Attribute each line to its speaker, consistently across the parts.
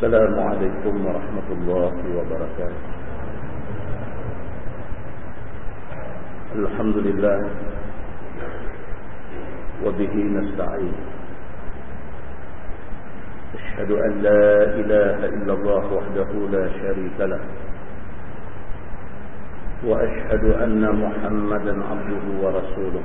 Speaker 1: السلام عليكم ورحمة الله وبركاته. الحمد لله وبه نستعين. أشهد أن لا إله إلا الله وحده لا شريك له. وأشهد أن محمدا عبده ورسوله.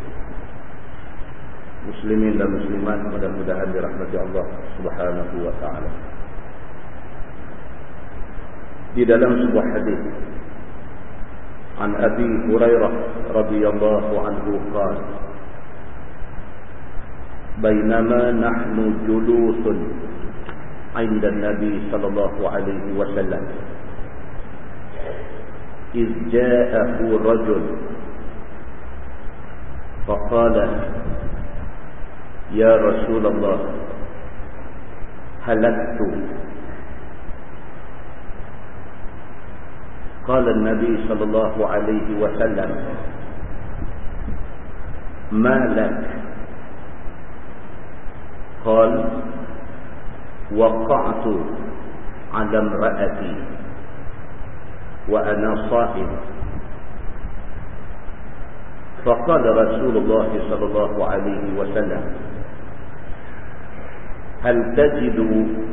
Speaker 1: muslimin dan muslimat mudah-mudahan dirahmati Allah Subhanahu wa taala. Di dalam sebuah hadis عن أبي هريرة رضي الله عنه قال بينما نحن جلوس عند النبي صلى الله عليه وسلم إذ جاءه رجل فقال يا رسول الله هلكت. قال النبي صلى الله عليه وسلم ما لك؟ قال وقعت على امرأتي وأنا صائم. فقال رسول الله صلى الله عليه وسلم هل تجد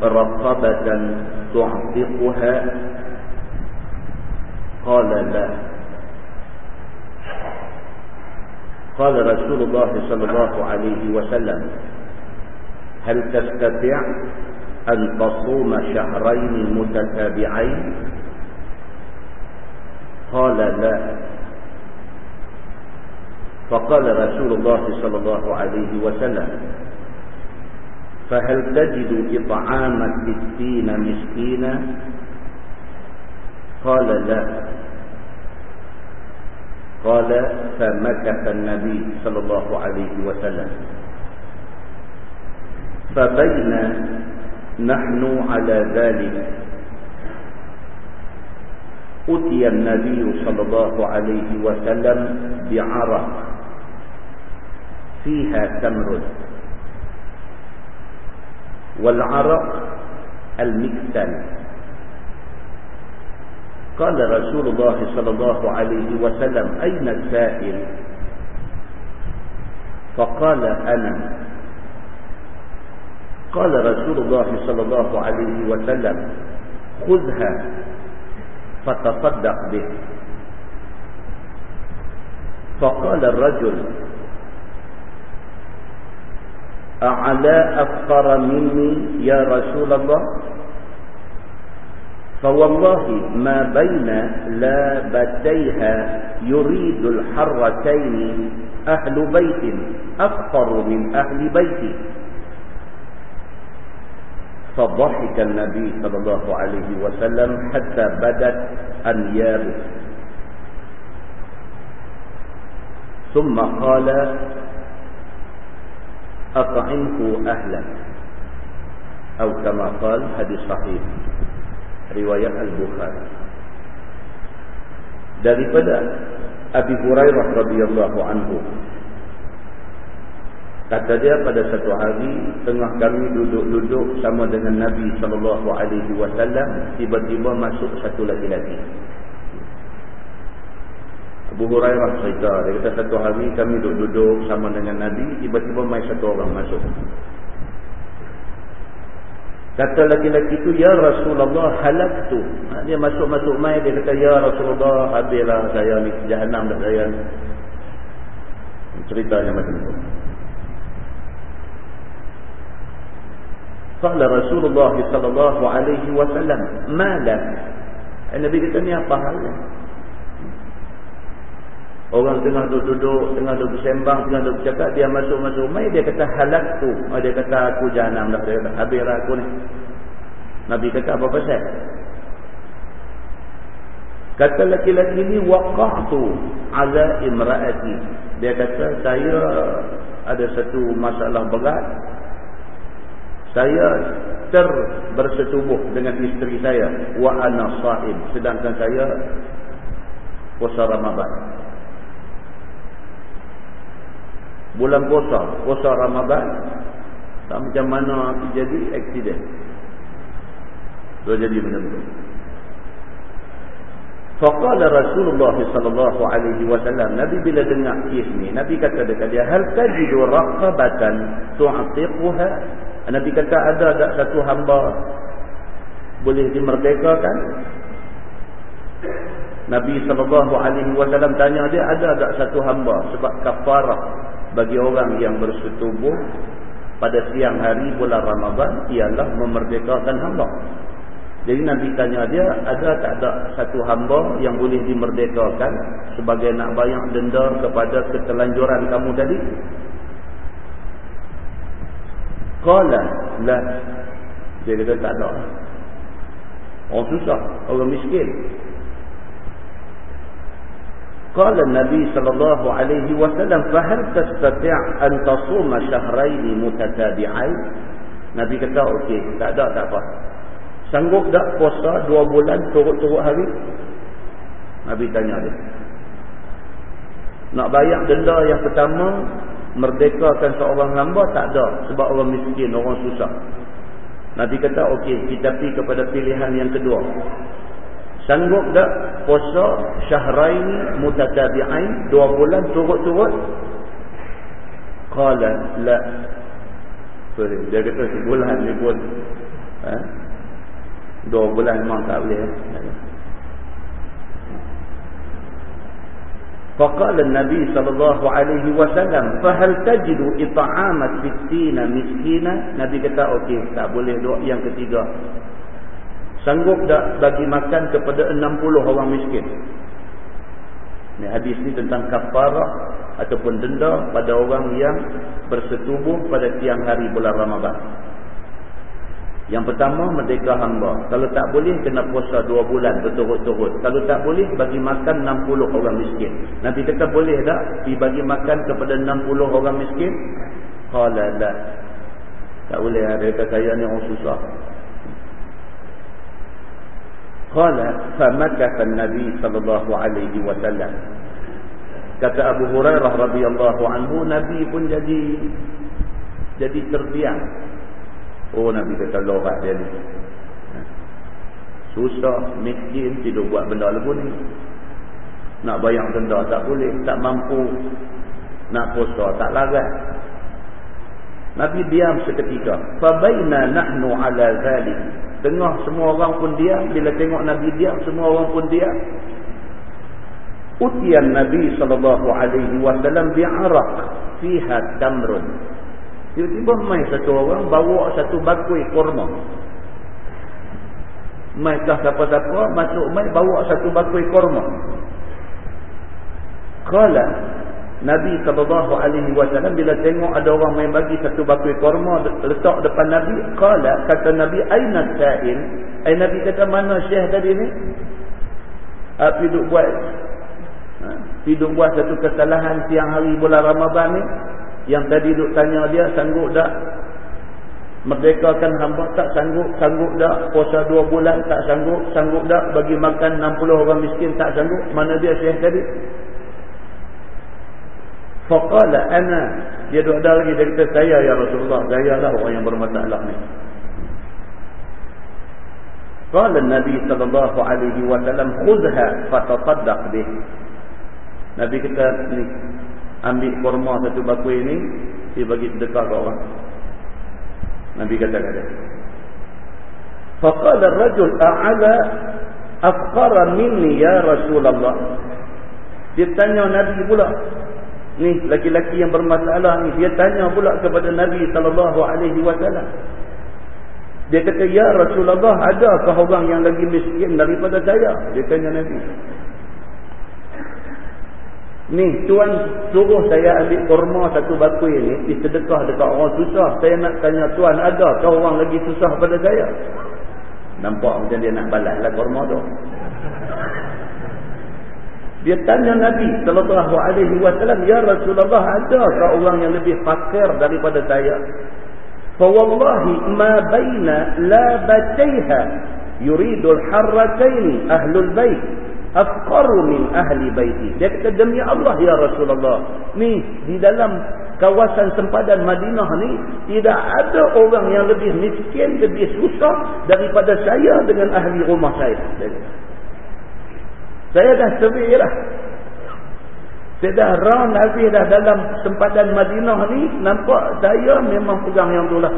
Speaker 1: رقبة تعتقها؟ قال لا. قال رسول الله صلى الله عليه وسلم هل تستطيع أن تصوم شهرين متتابعين؟ قال لا. فقال رسول الله صلى الله عليه وسلم فهل تجد إطعام ستين مسكينا؟ قال لا. قال فمكث النبي صلى الله عليه وسلم. فبين نحن على ذلك. أتي النبي صلى الله عليه وسلم بعرق. فيها تمر. والعرق المكتل. قال رسول الله صلى الله عليه وسلم أين السائل؟ فقال أنا. قال رسول الله صلى الله عليه وسلم خذها فتصدق به. فقال الرجل أعلى أفقر مني يا رسول الله. فوالله ما بين لابتيها يريد الحرتين أهل بيت أفقر من أهل بيتي فضحك النبي صلى الله عليه وسلم حتى بدت أنيابه. ثم قال at'imhu ahlan atau kama qala hadis sahih riwayat al-bukhari daripada Abi Hurairah radhiyallahu anhu kata dia pada satu hari tengah kami duduk-duduk sama dengan Nabi sallallahu alaihi wasallam tiba-tiba masuk satu lagi, -lagi. Abu Hurairah cerita dia kata satu hari kami duduk-duduk sama dengan Nabi tiba-tiba mai satu orang masuk. Kata lelaki itu ya Rasulullah halaktu. Dia masuk-masuk mai dia kata ya Rasulullah habislah saya ni jahanam dah saya ceritanya macam tu. Qala Rasulullah sallallahu alaihi wasallam ma lak Nabi kata ni apa halnya Orang tengah duduk-duduk, tengah duduk bersembang, tengah duduk bercakap, dia masuk-masuk mai, dia kata halak tu. Dia kata aku jahanam dah. Dia kata habislah aku ni. Nabi kata apa pasal? Kata laki-laki ni waqa'tu ala imra'ati. Dia kata saya ada satu masalah berat. Saya ter bersetubuh dengan isteri saya wa ana sedangkan saya puasa Ramadan. Bulan puasa. Puasa Ramadan. Tak macam mana jadi aksiden tu jadi benda-benda. Faqala Rasulullah sallallahu alaihi wasallam Nabi bila dengar kes ni Nabi kata dekat dia hal tajidu raqabatan tu'tiquha Nabi kata ada tak satu hamba boleh dimerdekakan? Nabi sallallahu alaihi wasallam tanya dia ada tak satu hamba sebab kafarah bagi orang yang bersetubuh pada siang hari bulan Ramadan ialah memerdekakan hamba. Jadi Nabi tanya dia, ada tak ada satu hamba yang boleh dimerdekakan sebagai nak bayar denda kepada ketelanjuran kamu tadi? Qala la. Dia kata tak ada. Orang susah, orang miskin. Kata Nabi sallallahu alaihi wasallam, "Fahal tastati' an tasuma shahrayn mutatabi'ain?" Nabi kata, "Okey, tak ada tak apa. Sanggup tak puasa dua bulan turut-turut hari?" Nabi tanya dia. Nak bayar denda yang pertama merdekakan seorang hamba tak ada sebab orang miskin, orang susah. Nabi kata, "Okey, kita pergi kepada pilihan yang kedua." Sanggup tak puasa syahrain mutatabi'ain dua bulan turut-turut? Qala la. Sorry, dia kata sebulan ni pun. Ha? Dua bulan memang tak boleh. Faqala Nabi sallallahu alaihi wasallam, "Fahal tajidu it'amat sittina miskina?" Nabi kata, "Okey, tak boleh doa yang ketiga." Sanggup tak bagi makan kepada 60 orang miskin? Ini hadis ni tentang kafarah ataupun denda pada orang yang bersetubuh pada tiang hari bulan Ramadan. Yang pertama, merdeka hamba. Kalau tak boleh, kena puasa dua bulan berturut-turut. Kalau tak boleh, bagi makan 60 orang miskin. Nanti kata boleh tak dibagi makan kepada 60 orang miskin? Kalau tak. Tak boleh. Ada kata saya ni orang susah. Qala famakatha an-nabi sallallahu alaihi wasallam. Kata Abu Hurairah radhiyallahu anhu Nabi pun jadi jadi terdiam. Oh Nabi kata lorak dia ni. Susah, miskin, tidak buat benda lagu ni. Nak bayar denda tak boleh, tak mampu. Nak puasa tak larat. Nabi diam seketika. Fa baina nahnu ala zalik Tengah semua orang pun diam. Bila tengok Nabi diam, semua orang pun diam. Utian Nabi SAW bi'arak fiha tamrun. Tiba-tiba main satu orang bawa satu bakui korma. Main kah siapa-siapa, masuk main bawa satu bakui korma. Kala Nabi sallallahu alaihi wasallam bila tengok ada orang main bagi satu bakul kurma letak depan Nabi, qala kata Nabi aina sa'il? Ai Nabi kata mana syekh tadi ni? Api duk buat ha, duk buat satu kesalahan siang hari bulan Ramadan ni. Yang tadi duk tanya dia sanggup tak? Merdekakan hamba tak sanggup sanggup tak? Puasa dua bulan tak sanggup sanggup tak? Bagi makan 60 orang miskin tak sanggup. Mana dia syekh tadi Faqala ana dia duk ada lagi dia kata saya ya Rasulullah saya lah orang yang bermasalah ni. Qala Nabi sallallahu alaihi wasallam khudha fatasaddaq bih. Nabi kata ni ambil kurma satu bakul ini dia bagi sedekah ke orang. Nabi kata kata. Faqala ar-rajul a'ala afqara minni ya Rasulullah. Dia tanya Nabi pula, Ni laki-laki yang bermasalah ni dia tanya pula kepada Nabi sallallahu alaihi wasallam. Dia kata, "Ya Rasulullah, adakah orang yang lagi miskin daripada saya?" Dia tanya Nabi. Ni tuan suruh saya ambil kurma satu bakul ni pergi sedekah dekat orang susah. Saya nak tanya tuan ada ke orang lagi susah pada saya? Nampak macam dia nak balas lah kurma tu. Dia tanya Nabi sallallahu alaihi wasallam, "Ya Rasulullah, ada ke orang yang lebih fakir daripada saya?" Fa wallahi ma baina labataiha yuridul harrataini ahlul bait afqaru min ahli baiti dia kata demi Allah ya Rasulullah ni di dalam kawasan sempadan Madinah ni tidak ada orang yang lebih miskin lebih susah daripada saya dengan ahli rumah saya saya dah survey lah saya dah round habis dah dalam sempadan Madinah ni nampak saya memang pegang yang tu lah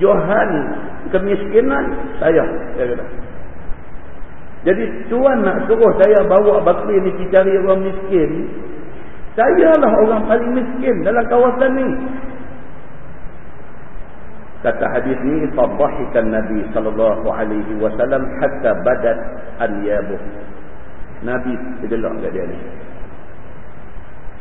Speaker 1: Johan kemiskinan saya saya kata jadi tuan nak suruh saya bawa bakri ni pergi cari orang miskin. Saya lah orang paling miskin dalam kawasan ni. Kata hadis ni fadhahikan Nabi sallallahu alaihi wasallam hatta badat anyabuh. Nabi tergelak kat dia ni.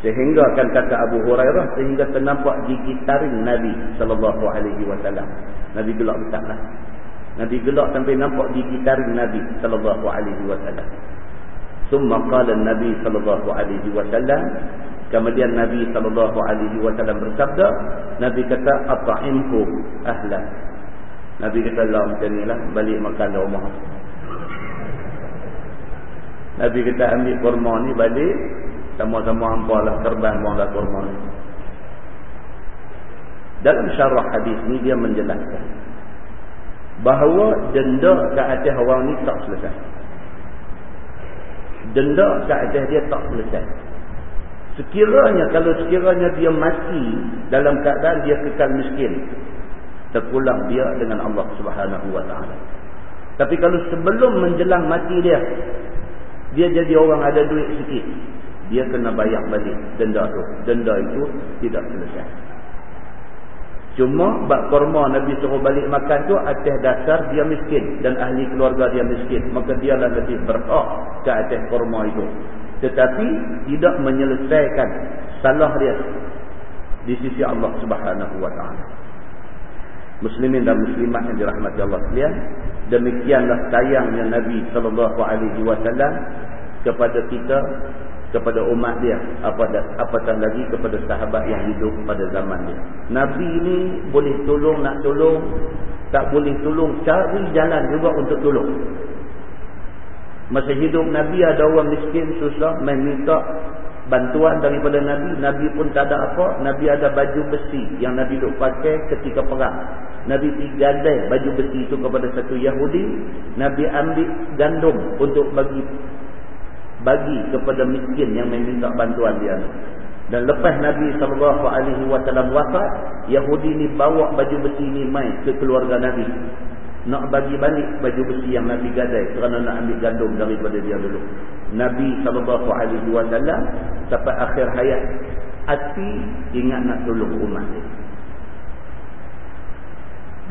Speaker 1: Sehingga kan kata Abu Hurairah sehingga ternampak gigi taring Nabi sallallahu alaihi wasallam. Nabi gelak besarlah. Nabi gelak sampai nampak gigi taring Nabi sallallahu alaihi wasallam. Summa qala Nabi sallallahu alaihi wasallam, kemudian Nabi sallallahu alaihi wasallam bersabda, Nabi kata at'imhu ahla. Nabi kata lah macam inilah balik makan rumah. Nabi kata ambil kurma ni balik sama-sama hangpa lah terbang buanglah kurma ni. Dalam syarah hadis ni dia menjelaskan bahawa denda ke atas orang ni tak selesai. Denda ke atas dia tak selesai. Sekiranya kalau sekiranya dia mati dalam keadaan dia kekal miskin, terpulang dia dengan Allah Subhanahu wa taala. Tapi kalau sebelum menjelang mati dia, dia jadi orang ada duit sikit, dia kena bayar balik denda tu. Denda itu tidak selesai. Cuma bak korma Nabi suruh balik makan tu atas dasar dia miskin dan ahli keluarga dia miskin. Maka dia lah lebih berhak ke atas korma itu. Tetapi tidak menyelesaikan salah dia di sisi Allah Subhanahu wa taala. Muslimin dan muslimat yang dirahmati Allah sekalian, demikianlah sayangnya Nabi sallallahu alaihi wasallam kepada kita kepada umat dia apatah lagi kepada sahabat yang hidup pada zaman dia. Nabi ni boleh tolong nak tolong tak boleh tolong cari jalan juga untuk tolong. Masa hidup Nabi ada orang miskin susah meminta bantuan daripada Nabi Nabi pun tak ada apa. Nabi ada baju besi yang Nabi duk pakai ketika perang. Nabi pergi gadai baju besi itu kepada satu Yahudi. Nabi ambil gandum untuk bagi bagi kepada miskin yang meminta bantuan dia. Dan lepas Nabi wasallam wafat Yahudi ni bawa baju besi ni mai ke keluarga Nabi. Nak bagi balik baju besi yang Nabi gadai kerana nak ambil gandum daripada dia dulu Nabi wasallam sampai akhir hayat hati ingat nak tolong umat dia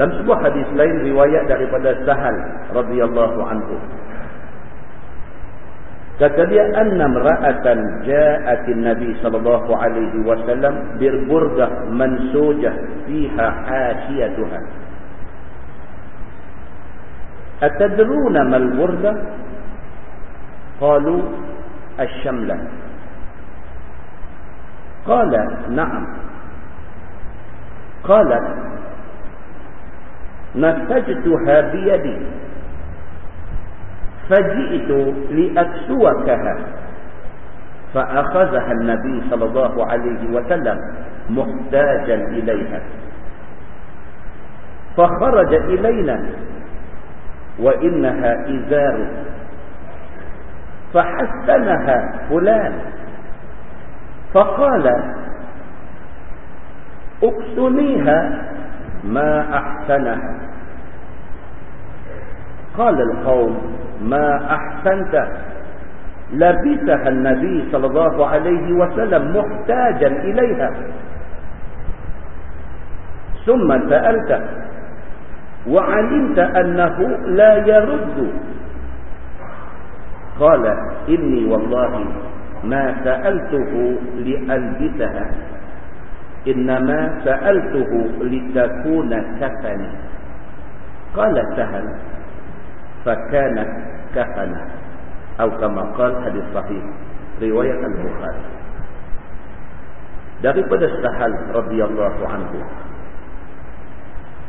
Speaker 1: dan sebuah hadis lain riwayat daripada Sahal radhiyallahu anhu Kata dia anna ra'atan ja'atin Nabi sallallahu alaihi wasallam birburdah mansujah fiha hasiyatuha. Atadruna mal burdah? Qalu asy-syamla. Qala na'am. Qala nasajtuha biyadi فجئت لأكسوكها فأخذها النبي صلى الله عليه وسلم محتاجا إليها فخرج إلينا وإنها إزار فحسنها فلان. فقال اكسنيها ما أحسنها. قال القوم ما أحسنت. لبسها النبي صلى الله عليه وسلم محتاجا إليها. ثم سألت وعلمت أنه لا يرد قال إني والله ما سألته لألبسها إنما سألته لتكون كفني. قال سهل فكانت كفنا أو كما قال حديث صحيح رواية البخاري. daripada Sahal radhiyallahu anhu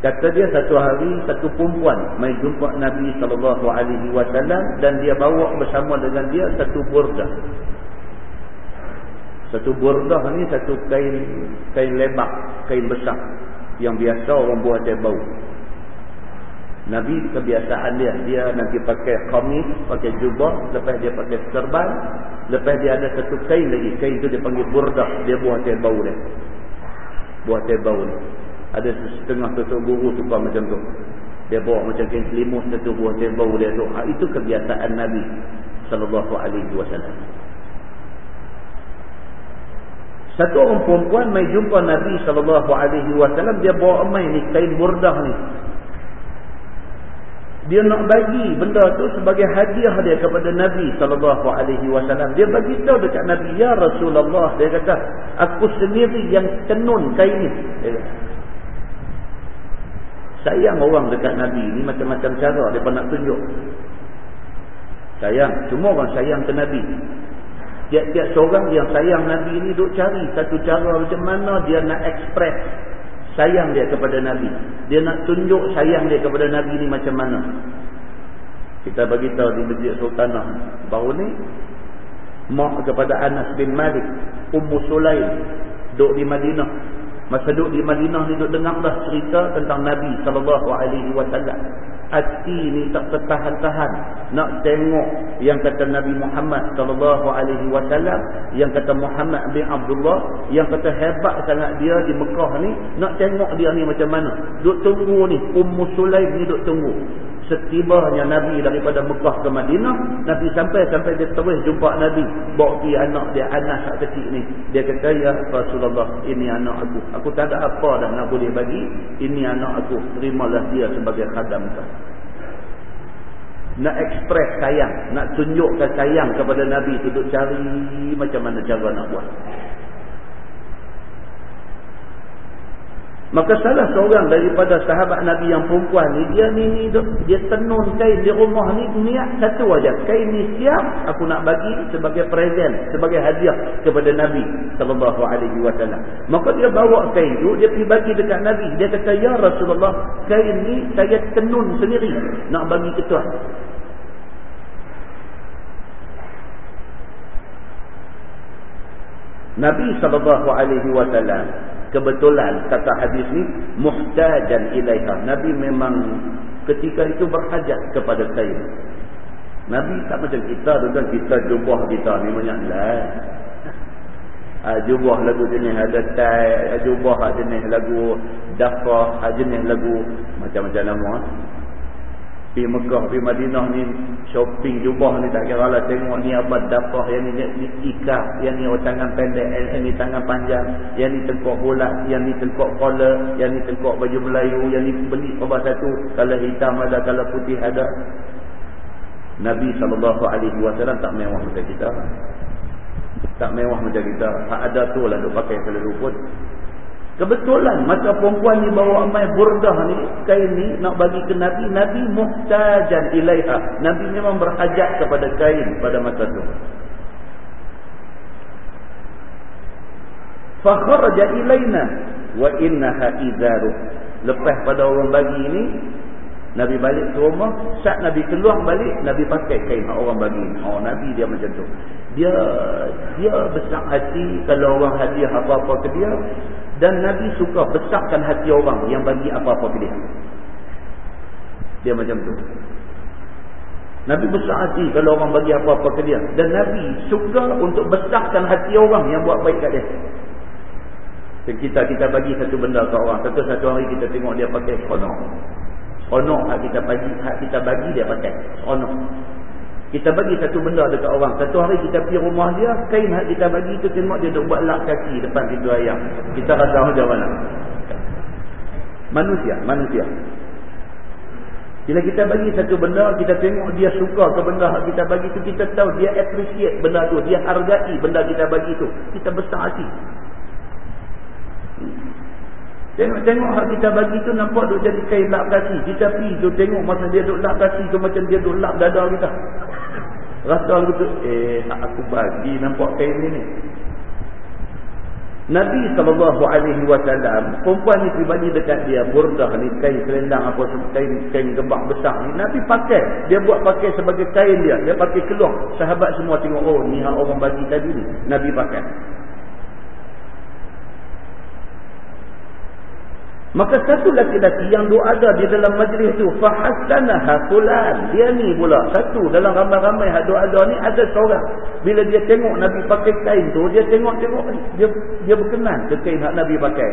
Speaker 1: Kata dia satu hari satu perempuan mai jumpa Nabi sallallahu alaihi wasallam dan dia bawa bersama dengan dia satu burdah. Satu burdah ni satu kain kain lebar, kain besar yang biasa orang buat dia bau. Nabi kebiasaan dia, dia nanti pakai kamis, pakai jubah, lepas dia pakai serban, lepas dia ada satu kain lagi, kain tu dia panggil burdah, dia buat dia bau dia. Buat dia bau ni. Ada setengah tutup guru suka macam tu. Dia bawa macam kain selimut satu buah dia bau dia tu. Ha, itu kebiasaan Nabi sallallahu alaihi wasallam. Satu orang perempuan mai jumpa Nabi sallallahu alaihi wasallam dia bawa mai ni kain burdah ni dia nak bagi benda tu sebagai hadiah dia kepada Nabi sallallahu alaihi wasallam. Dia bagi tahu dekat Nabi, "Ya Rasulullah," dia kata, "aku sendiri yang tenun kain ni." Sayang orang dekat Nabi ni macam-macam cara dia nak tunjuk. Sayang, semua orang sayang ke Nabi. Tiap-tiap seorang yang sayang Nabi ni duk cari satu cara macam mana dia nak express sayang dia kepada Nabi. Dia nak tunjuk sayang dia kepada Nabi ni macam mana. Kita bagi tahu di Masjid Sultanah baru ni mak kepada Anas bin Malik, Ummu Sulaim duduk di Madinah. Masa duduk di Madinah ni duduk dengar dah cerita tentang Nabi wasallam. Hati ni tak tertahan-tahan. Nak tengok yang kata Nabi Muhammad wasallam yang kata Muhammad bin Abdullah yang kata hebat sangat dia di Mekah ni nak tengok dia ni macam mana. Duk tunggu ni Ummu Sulaim ni duk tunggu setibanya Nabi daripada Mekah ke Madinah Nabi sampai sampai dia terus jumpa Nabi bawa pergi anak dia Anas sak kecil ni. Dia kata ya Rasulullah ini anak aku. Aku tak ada apa dah nak boleh bagi ini anak aku terimalah dia sebagai khadam kau. Nak ekspres sayang, nak tunjukkan sayang kepada Nabi tu duk cari macam mana cara nak buat. Maka salah seorang daripada sahabat Nabi yang perempuan ni dia ni, ni dia tenun kain di rumah ni niat satu aja. Kain ni siap aku nak bagi sebagai present, sebagai hadiah kepada Nabi wasallam. Maka dia bawa kain tu dia pergi bagi dekat Nabi. Dia kata ya Rasulullah, kain ni saya tenun sendiri nak bagi ke tuan. Nabi wasallam kebetulan kata hadis ni muhtajan ilaiha. Nabi memang ketika itu berhajat kepada kain. Nabi tak macam kita dengan kita jubah kita ni banyak lah. Uh, jubah lagu jenis ada tai, jubah jenis lagu dafah, jenis lagu macam-macam nama. Pergi Mekah, pergi Madinah ni shopping jubah ni tak kira lah. Tengok ni apa dapah yang ni, ni ikat yang ni tangan pendek yang ni tangan panjang yang ni tengkok bulat yang ni tengkok collar yang ni tengkok baju Melayu yang ni beli apa satu. Kalau hitam ada kalau putih ada. Nabi SAW tak mewah macam kita. Tak mewah macam kita. Tak ada tu lah duk pakai selalu pun Kebetulan masa perempuan ni bawa amai burdah ni, kain ni nak bagi ke Nabi, Nabi muhtajan ilaiha. Nabi memang berhajat kepada kain pada masa tu. Fakharaja ilaina wa innaha izaru. Lepas pada orang bagi ni, Nabi balik ke rumah, saat Nabi keluar balik, Nabi pakai kain orang bagi. Oh Nabi dia macam tu. Dia dia besar hati kalau orang hadiah apa-apa ke dia, dan Nabi suka besarkan hati orang yang bagi apa-apa ke dia. Dia macam tu. Nabi besar hati kalau orang bagi apa-apa ke dia. Dan Nabi suka untuk besarkan hati orang yang buat baik kat dia. Kita kita bagi satu benda ke orang. Satu-satu hari kita tengok dia pakai seronok. Seronok kita bagi, kita bagi dia pakai. Seronok. Kita bagi satu benda dekat orang. Satu hari kita pergi rumah dia, kain yang kita bagi tu tengok dia duk buat lak kaki depan pintu ayam. Kita rasa macam mana? Manusia, manusia. Bila kita bagi satu benda, kita tengok dia suka ke benda kita bagi tu, kita tahu dia appreciate benda tu, dia hargai benda kita bagi tu. Kita besar hati. Tengok-tengok hak kita bagi tu nampak duk jadi kain lap kaki. Kita pergi tu tengok masa dia duk lap kaki tu macam dia duk lap dada kita. Rasa gitu, eh aku bagi nampak kain ni ni. Nabi SAW, perempuan ni pribadi dekat dia, burdah ni, kain selendang apa, kain, kain gebak besar ni, Nabi pakai. Dia buat pakai sebagai kain dia. Dia pakai keluar. Sahabat semua tengok, oh ni hak orang bagi tadi ni. Nabi pakai. Maka satu laki-laki yang duk ada di dalam majlis tu fahassanaha fulan. Dia ni pula satu dalam ramai-ramai hak duk ada ni ada seorang. Bila dia tengok Nabi pakai kain tu, dia tengok-tengok dia dia berkenan ke kain hak Nabi pakai.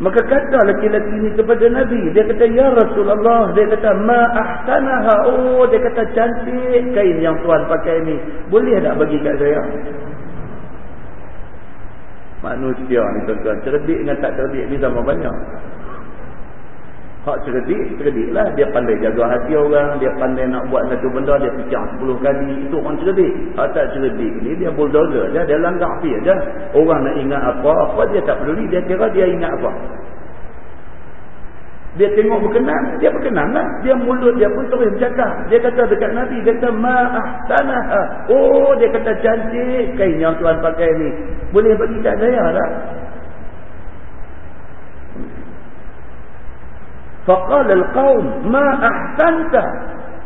Speaker 1: Maka kata laki-laki ini kepada Nabi, dia kata ya Rasulullah, dia kata ma ahsanaha. Oh, dia kata cantik kain yang tuan pakai ni. Boleh tak bagi kat saya? Manusia ni tuan-tuan. Cerdik dengan tak cerdik ni sama banyak. Hak cerdik, cerdik lah. Dia pandai jaga hati orang. Dia pandai nak buat satu benda. Dia fikir sepuluh kali. Itu orang cerdik. Hak tak cerdik ni dia bulldozer je. Dia langgar pi je. Orang nak ingat apa, apa dia tak peduli. Dia kira dia ingat apa. Dia tengok berkenan, dia berkenan lah. Dia mulut dia pun terus bercakap. Dia kata dekat Nabi, dia kata ma'ahsanaha. Oh, dia kata cantik kain yang Tuhan pakai ni. Boleh bagi kat saya tak? Faqala al-qawm ma'ahsanta.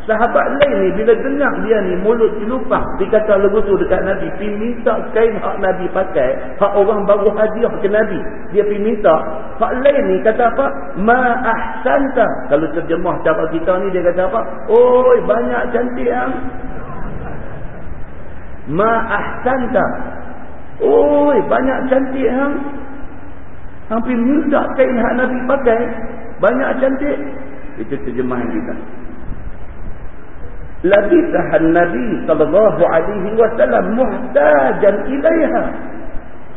Speaker 1: Sahabat lain ni bila dengar dia ni mulut celupang dikata lagu tu dekat Nabi pergi minta kain hak Nabi pakai hak orang baru hadiah ke Nabi. Dia pergi minta. Hak lain ni kata apa? Ma ahsanta. Kalau terjemah cara kita ni dia kata apa? Oi banyak cantik am. Ma ahsanta. Oi banyak cantik am. Hampir minta kain hak Nabi pakai banyak cantik. Itu terjemahan kita labitha nabi sallallahu alaihi wasallam muhtajan ilaiha.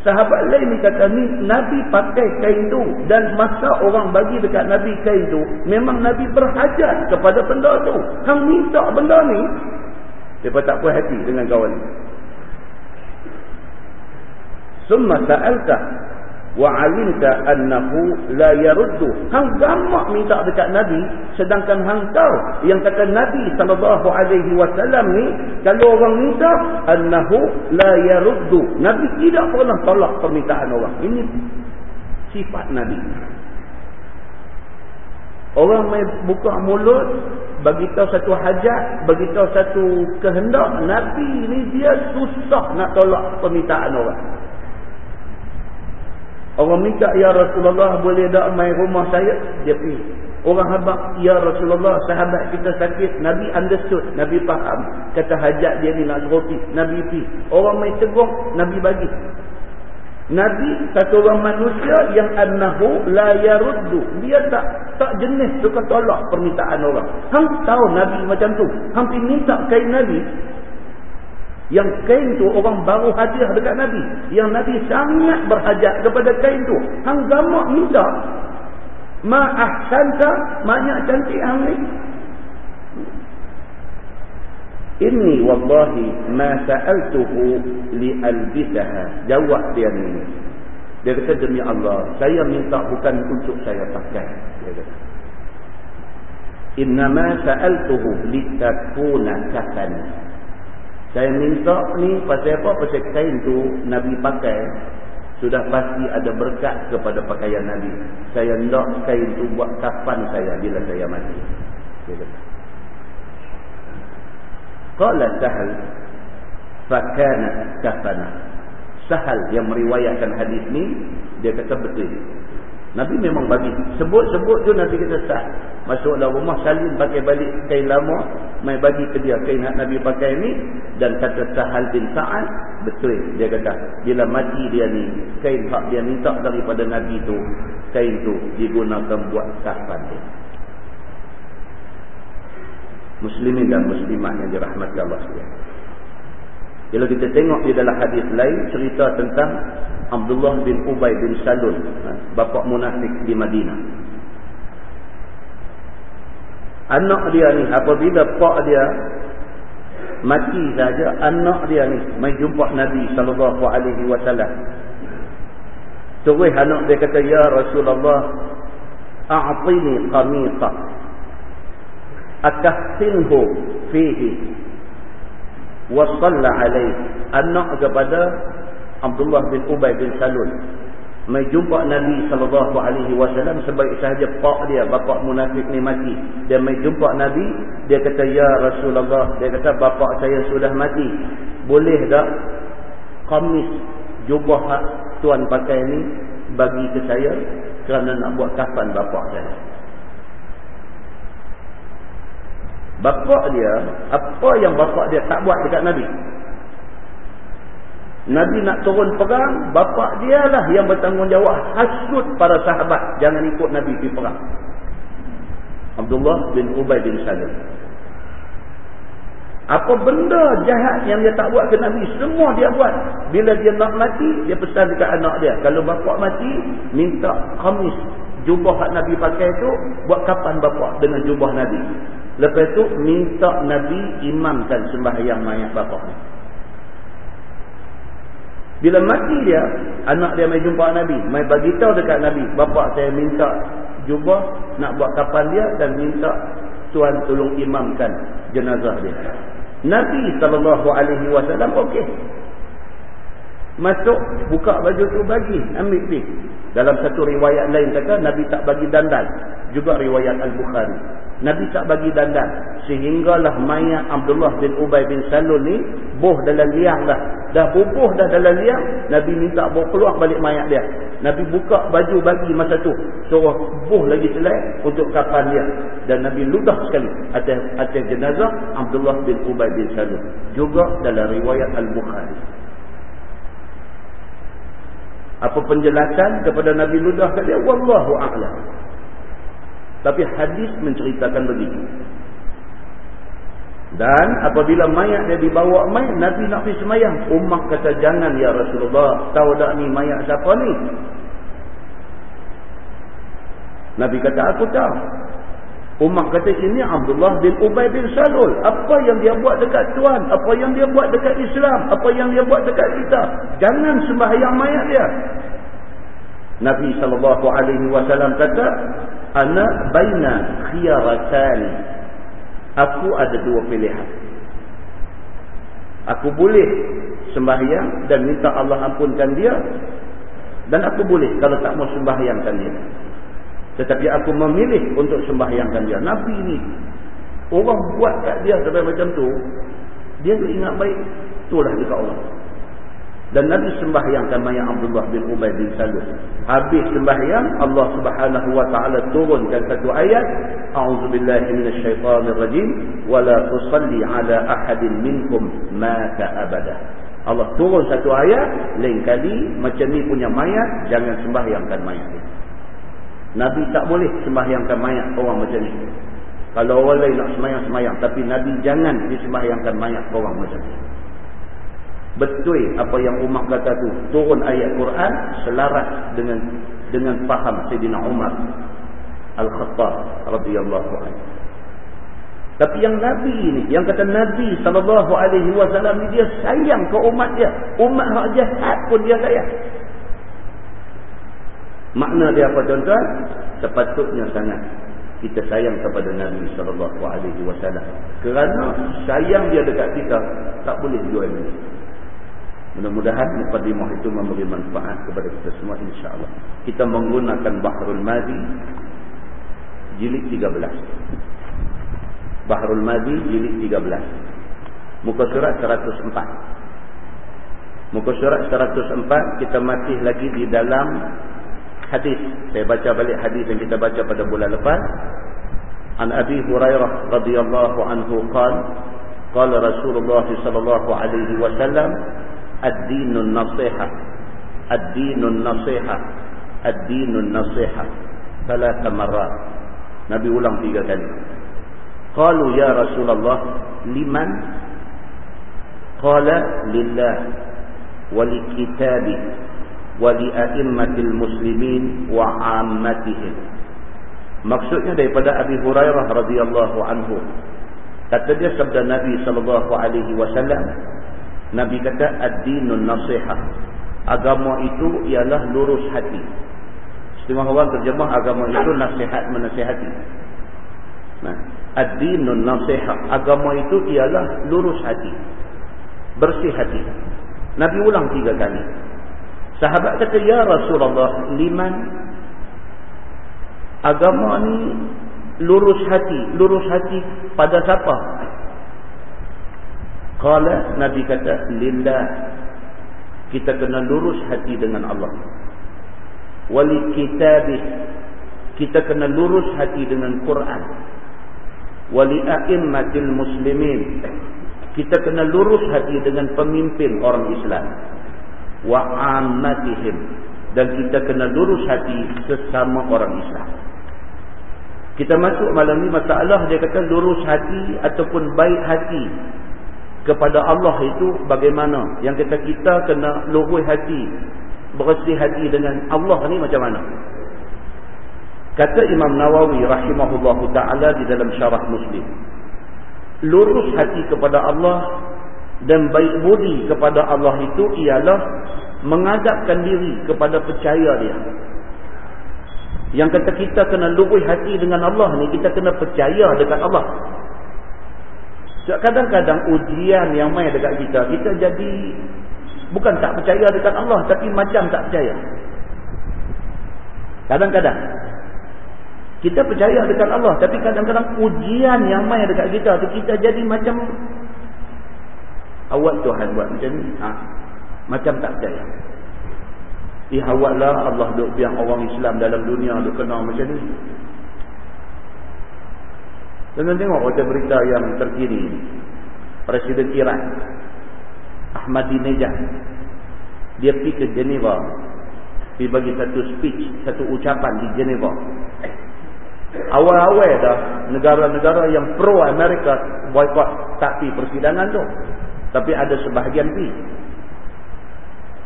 Speaker 1: Sahabat lain ni kata ni nabi pakai kain tu dan masa orang bagi dekat nabi kain tu memang nabi berhajat kepada benda tu. Hang minta benda ni. Depa tak puas hati dengan kawan ni. Summa sa'alta wa alimta annahu la yaruddu. Hang gamak minta dekat nabi sedangkan hang tahu yang kata nabi sallallahu alaihi wasallam ni kalau orang minta annahu la yaruddu. Nabi tidak pernah tolak permintaan orang. Ini sifat nabi. Orang mai buka mulut bagi tahu satu hajat bagi tahu satu kehendak nabi ni dia susah nak tolak permintaan orang Orang minta, Ya Rasulullah boleh tak main rumah saya? Dia pergi. Orang habak, Ya Rasulullah sahabat kita sakit. Nabi understood. Nabi faham. Kata hajat dia ni nak seropi. Nabi pergi. Orang main tegur, Nabi bagi. Nabi satu orang manusia yang annahu la yaruddu. Dia tak tak jenis suka tolak permintaan orang. Hang tahu Nabi macam tu. Hang pergi minta kain Nabi. Yang kain tu orang baru hadiah dekat Nabi. Yang Nabi sangat berhajat kepada kain tu. Hang gamak minta. Ma'ahsanta. Banyak cantik hang ni. Inni wallahi ma sa'altuhu li'albisaha. Jawab dia ni. Dia kata demi Allah. Saya minta bukan untuk saya pakai. Dia kata. Innama sa'altuhu li'takuna kafani. Saya minta ni pasal apa? Pasal kain tu Nabi pakai. Sudah pasti ada berkat kepada pakaian Nabi. Saya nak kain tu buat kafan saya bila saya mati. Qala sahal. Fakana kafana. Sahal yang meriwayatkan hadis ni. Dia kata betul. Nabi memang bagi. Sebut-sebut tu Nabi kata sah. Masuk dalam rumah salin pakai balik kain lama. Mai bagi ke dia kain Nabi pakai ni. Dan kata Sahal bin Sa'ad. Betul. Dia kata. Bila mati dia ni. Kain hak dia minta daripada Nabi tu. Kain tu digunakan buat kafan dia. Muslimin dan muslimat yang dirahmati Allah SWT. Kalau kita tengok di dalam hadis lain. Cerita tentang Abdullah bin Ubay bin Salul ha, bapa munafik di Madinah. Anak dia ni apabila pak dia mati saja anak dia ni mai jumpa Nabi sallallahu alaihi wasallam. Terus anak dia kata ya Rasulullah a'tini qamisa akahsinhu fihi wa salla alaihi anak kepada Abdullah bin Ubay bin Salul. Mai jumpa Nabi sallallahu alaihi wasallam sebaik sahaja pak dia bapa munafik ni mati. Dia mai jumpa Nabi dia kata ya Rasulullah dia kata bapa saya sudah mati. Boleh tak kamis jubah tuan pakai ni bagi ke saya kerana nak buat kafan bapa saya? Bapa dia apa yang bapa dia tak buat dekat Nabi Nabi nak turun perang, bapa dia lah yang bertanggungjawab hasut para sahabat jangan ikut Nabi pergi perang. Abdullah bin Ubay bin Salim. Apa benda jahat yang dia tak buat ke Nabi, semua dia buat. Bila dia nak mati, dia pesan dekat anak dia. Kalau bapa mati, minta kamis jubah hak Nabi pakai tu, buat kapan bapa dengan jubah Nabi. Lepas tu, minta Nabi imamkan sembahyang mayat bapa ni. Bila mati dia, anak dia mai jumpa Nabi. Mai bagi tahu dekat Nabi. Bapa saya minta jubah nak buat kapan dia dan minta tuan tolong imamkan jenazah dia. Nabi SAW okey. Masuk, buka baju tu bagi, ambil pergi. Dalam satu riwayat lain kata, Nabi tak bagi dandan. Juga riwayat Al-Bukhari. Nabi tak bagi dandan. Sehinggalah mayat Abdullah bin Ubay bin Salul ni boh dalam liang dah. Dah bubuh dah dalam liang Nabi minta bawa keluar balik mayat dia. Nabi buka baju bagi masa tu suruh buh lagi selai untuk kapan dia. Dan Nabi ludah sekali atas, atas jenazah Abdullah bin Ubay bin Salul. Juga dalam riwayat Al-Bukhari. Apa penjelasan kepada Nabi ludah kali Wallahu a'lam tapi hadis menceritakan begitu. Dan apabila mayat dia dibawa mayat, Nabi nak pergi semayang. Umar kata, jangan ya Rasulullah. Tahu tak ni mayat siapa ni? Nabi kata, aku tahu. Umar kata, ini Abdullah bin Ubay bin Salul. Apa yang dia buat dekat Tuhan? Apa yang dia buat dekat Islam? Apa yang dia buat dekat kita? Jangan sembahyang mayat dia. Nabi SAW kata, ana baina khiyaratan. Aku ada dua pilihan. Aku boleh sembahyang dan minta Allah ampunkan dia dan aku boleh kalau tak mau sembahyangkan dia. Tetapi aku memilih untuk sembahyangkan dia. Nabi ni orang buat kat dia sampai macam tu dia ingat baik itulah dekat Allah dan Nabi sembahyangkan mayat Abdullah bin Ubay bin Salul. Habis sembahyang, Allah Subhanahu wa taala turunkan satu ayat, A'udzubillahi minasyaitonirrajim, wa la tusalli ala ahadin minkum mata abada. Allah turun satu ayat, lain kali macam ni punya mayat jangan sembahyangkan mayat. Nabi tak boleh sembahyangkan mayat orang macam ni. Kalau orang lain nak sembahyang sembahyang, tapi Nabi jangan disembahyangkan mayat orang macam ni betul apa yang Umar kata tu. Turun ayat Quran selaras dengan dengan faham Sayyidina Umar Al-Khattab radhiyallahu anhu. Tapi yang Nabi ni yang kata Nabi sallallahu alaihi wasallam ni dia sayang ke umat dia. Umat hak jahat pun dia sayang. Makna dia apa tuan-tuan? Sepatutnya sangat kita sayang kepada Nabi sallallahu alaihi wasallam. Kerana sayang dia dekat kita tak boleh jual ni Mudah-mudahan mukadimah itu memberi manfaat kepada kita semua insya-Allah. Kita menggunakan Bahrul Madi jilid 13. Bahrul Madi jilid 13. Muka surat 104. Muka surat 104 kita masih lagi di dalam hadis. Saya baca balik hadis yang kita baca pada bulan lepas. An Abi Hurairah radhiyallahu anhu qala qala Rasulullah sallallahu alaihi wasallam ad-dinun nasiha. Ad-dinun nasiha. Ad-dinun nasiha. Salat marrat. Nabi ulang tiga kali. Qalu ya rasulullah liman? Qala lillah wa likitabi wa li a'immatil muslimin wa 'ammatihim. Maksudnya daripada Abi Hurairah radhiyallahu anhu kata dia sabda Nabi sallallahu alaihi wasallam Nabi kata ad-dinun nasihah. Agama itu ialah lurus hati. Setengah orang terjemah agama itu nasihat menasihati. Nah ad-dinun nasihah. Agama itu ialah lurus hati. Bersih hati. Nabi ulang tiga kali. Sahabat kata, Ya Rasulullah, liman? Agama ni lurus hati. Lurus hati pada siapa? Kala Nabi kata, Lillah. Kita kena lurus hati dengan Allah. Wali kitabih. Kita kena lurus hati dengan Quran. Wali a'immatil muslimin. Kita kena lurus hati dengan pemimpin orang Islam wa ammatihim dan kita kena lurus hati sesama orang Islam. Kita masuk malam ni masalah dia kata lurus hati ataupun baik hati kepada Allah itu bagaimana? Yang kata kita kena lurus hati, bersih hati dengan Allah ni macam mana? Kata Imam Nawawi rahimahullahu taala di dalam syarah Muslim. Lurus hati kepada Allah dan baik budi kepada Allah itu ialah mengadapkan diri kepada percaya dia. Yang kata kita kena lubui hati dengan Allah ni, kita kena percaya dekat Allah. Kadang-kadang ujian yang main dekat kita, kita jadi bukan tak percaya dekat Allah, tapi macam tak percaya. Kadang-kadang. Kita percaya dekat Allah, tapi kadang-kadang ujian yang main dekat kita, kita jadi macam awak Tuhan buat macam ni ha. macam tak percaya ihawatlah Allah duk biar orang Islam dalam dunia duk kena macam ni dan tengok baca berita yang terkini. Presiden Iran Ahmadinejad. Dia pergi ke Geneva. Pergi bagi satu speech satu ucapan di Geneva. Awal-awal dah negara-negara yang pro Amerika boykot tak pergi persidangan tu. Tapi ada sebahagian pi.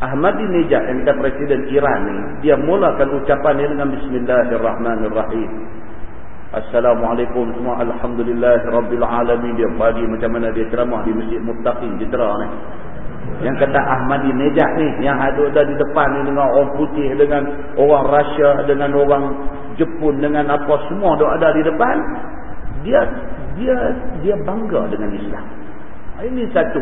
Speaker 1: Ahmadinejad yang kita presiden Iran ni, dia mulakan ucapan ni dengan bismillahirrahmanirrahim. Assalamualaikum semua alhamdulillah rabbil alamin dia bagi macam mana dia ceramah di Masjid Muttaqin Jitra ni. Yang kata Ahmadinejad ni yang ada dah di depan ni dengan orang putih dengan orang Russia dengan orang Jepun dengan apa semua dok ada di depan dia dia dia bangga dengan Islam. Ini satu.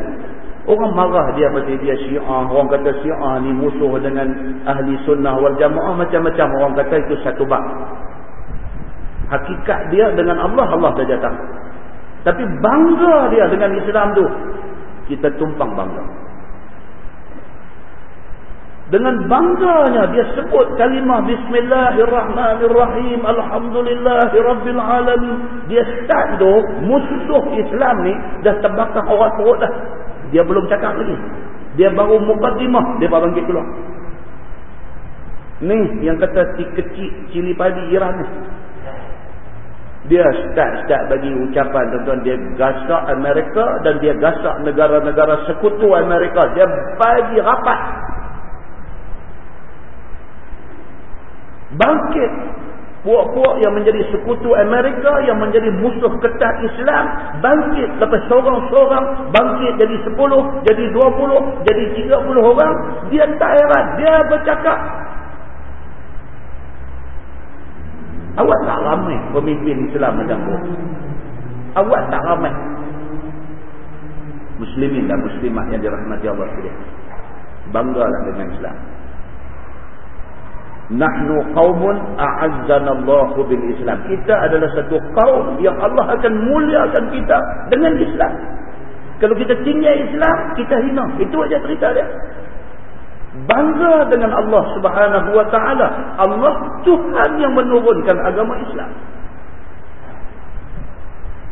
Speaker 1: Orang marah dia pasal dia syiah. Orang kata syiah ni musuh dengan ahli sunnah wal jamaah. Macam-macam orang kata itu satu bak. Hakikat dia dengan Allah, Allah saja tahu. Tapi bangga dia dengan Islam tu. Kita tumpang bangga. Dengan bangganya dia sebut kalimah Bismillahirrahmanirrahim Alhamdulillahirrabbilalamin Dia start tu musuh Islam ni dah terbakar orang perut dah Dia belum cakap lagi Dia baru mukadimah dia baru bangkit keluar Ni yang kata si kecil cili padi ni dia start-start bagi ucapan tuan-tuan. Dia gasak Amerika dan dia gasak negara-negara sekutu Amerika. Dia bagi rapat. Bangkit puak-puak yang menjadi sekutu Amerika yang menjadi musuh ketat Islam. Bangkit lepas seorang-seorang bangkit jadi 10 jadi 20 jadi 30 orang. Dia tak heran. Dia bercakap awak tak ramai pemimpin Islam macam tu awak tak ramai. Muslimin dan muslimat yang dirahmati Allah sekalian. Banggalah dengan Islam. Nahnu qaumun a'azzanallahu bil islam kita adalah satu kaum yang Allah akan muliakan kita dengan Islam. Kalau kita tinggal Islam kita hina. Itu aja cerita dia bangga dengan Allah Subhanahu wa taala Allah Tuhan yang menurunkan agama Islam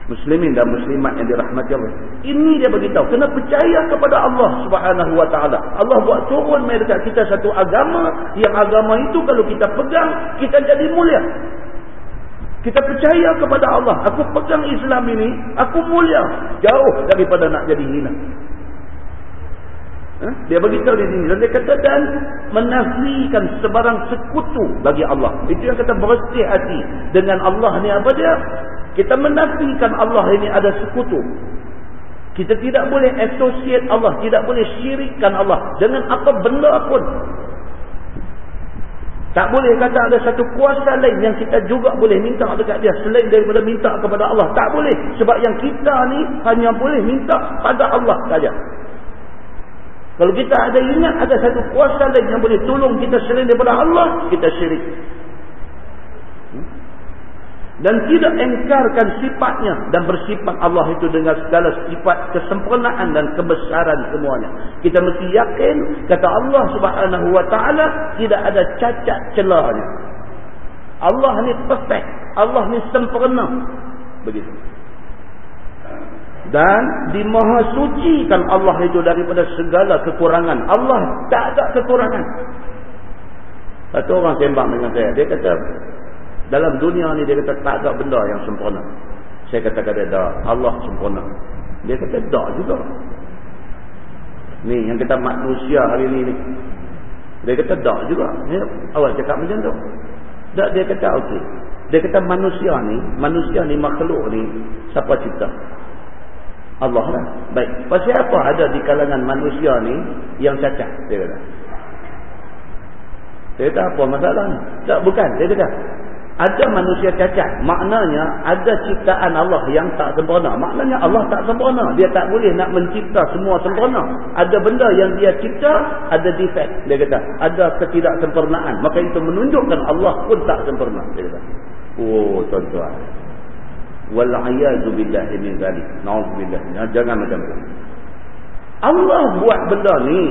Speaker 1: muslimin dan muslimat yang dirahmati Allah. Ini dia beritahu, kena percaya kepada Allah Subhanahu wa taala. Allah buat turun dekat kita satu agama, yang agama itu kalau kita pegang, kita jadi mulia. Kita percaya kepada Allah. Aku pegang Islam ini, aku mulia. Jauh daripada nak jadi hina. Ha? Dia beritahu di sini. Dan dia kata dan menafikan sebarang sekutu bagi Allah. Itu yang kata bersih hati. Dengan Allah ni apa dia? Kita menafikan Allah ini ada sekutu. Kita tidak boleh associate Allah. Tidak boleh syirikkan Allah. Dengan apa benda pun. Tak boleh kata ada satu kuasa lain yang kita juga boleh minta dekat dia. Selain daripada minta kepada Allah. Tak boleh. Sebab yang kita ni hanya boleh minta pada Allah saja. Kalau kita ada ingat ada satu kuasa lain yang boleh tolong kita selain daripada Allah. Kita syirik dan tidak engkarkan sifatnya dan bersifat Allah itu dengan segala sifat kesempurnaan dan kebesaran semuanya. Kita mesti yakin kata Allah Subhanahu wa taala tidak ada cacat celahnya. Allah ni perfect, Allah ni sempurna. Begitu. Dan dimahasucikan Allah itu daripada segala kekurangan. Allah tak ada kekurangan. Satu orang sembang dengan saya, dia kata dalam dunia ni dia kata tak ada benda yang sempurna. Saya kata kata dah Allah sempurna. Dia kata dah juga. Ni yang kita manusia hari ni ni. Dia kata dah juga. Ya, awal cakap macam tu. Tak dia kata okey. Dia kata manusia ni, manusia ni makhluk ni siapa cipta? Allah lah. Baik. Pasal apa ada di kalangan manusia ni yang cacat? Dia kata. Dia kata apa masalah ni? Tak bukan. Dia kata ada manusia cacat. Maknanya ada ciptaan Allah yang tak sempurna. Maknanya Allah tak sempurna. Dia tak boleh nak mencipta semua sempurna. Ada benda yang dia cipta, ada defect. Dia kata, ada ketidaksempurnaan. Maka itu menunjukkan Allah pun tak sempurna. Dia kata. Oh tuan-tuan. Wal'ayazu billahi min zalik. Na'udzubillah. Jangan macam tu. Allah buat benda ni.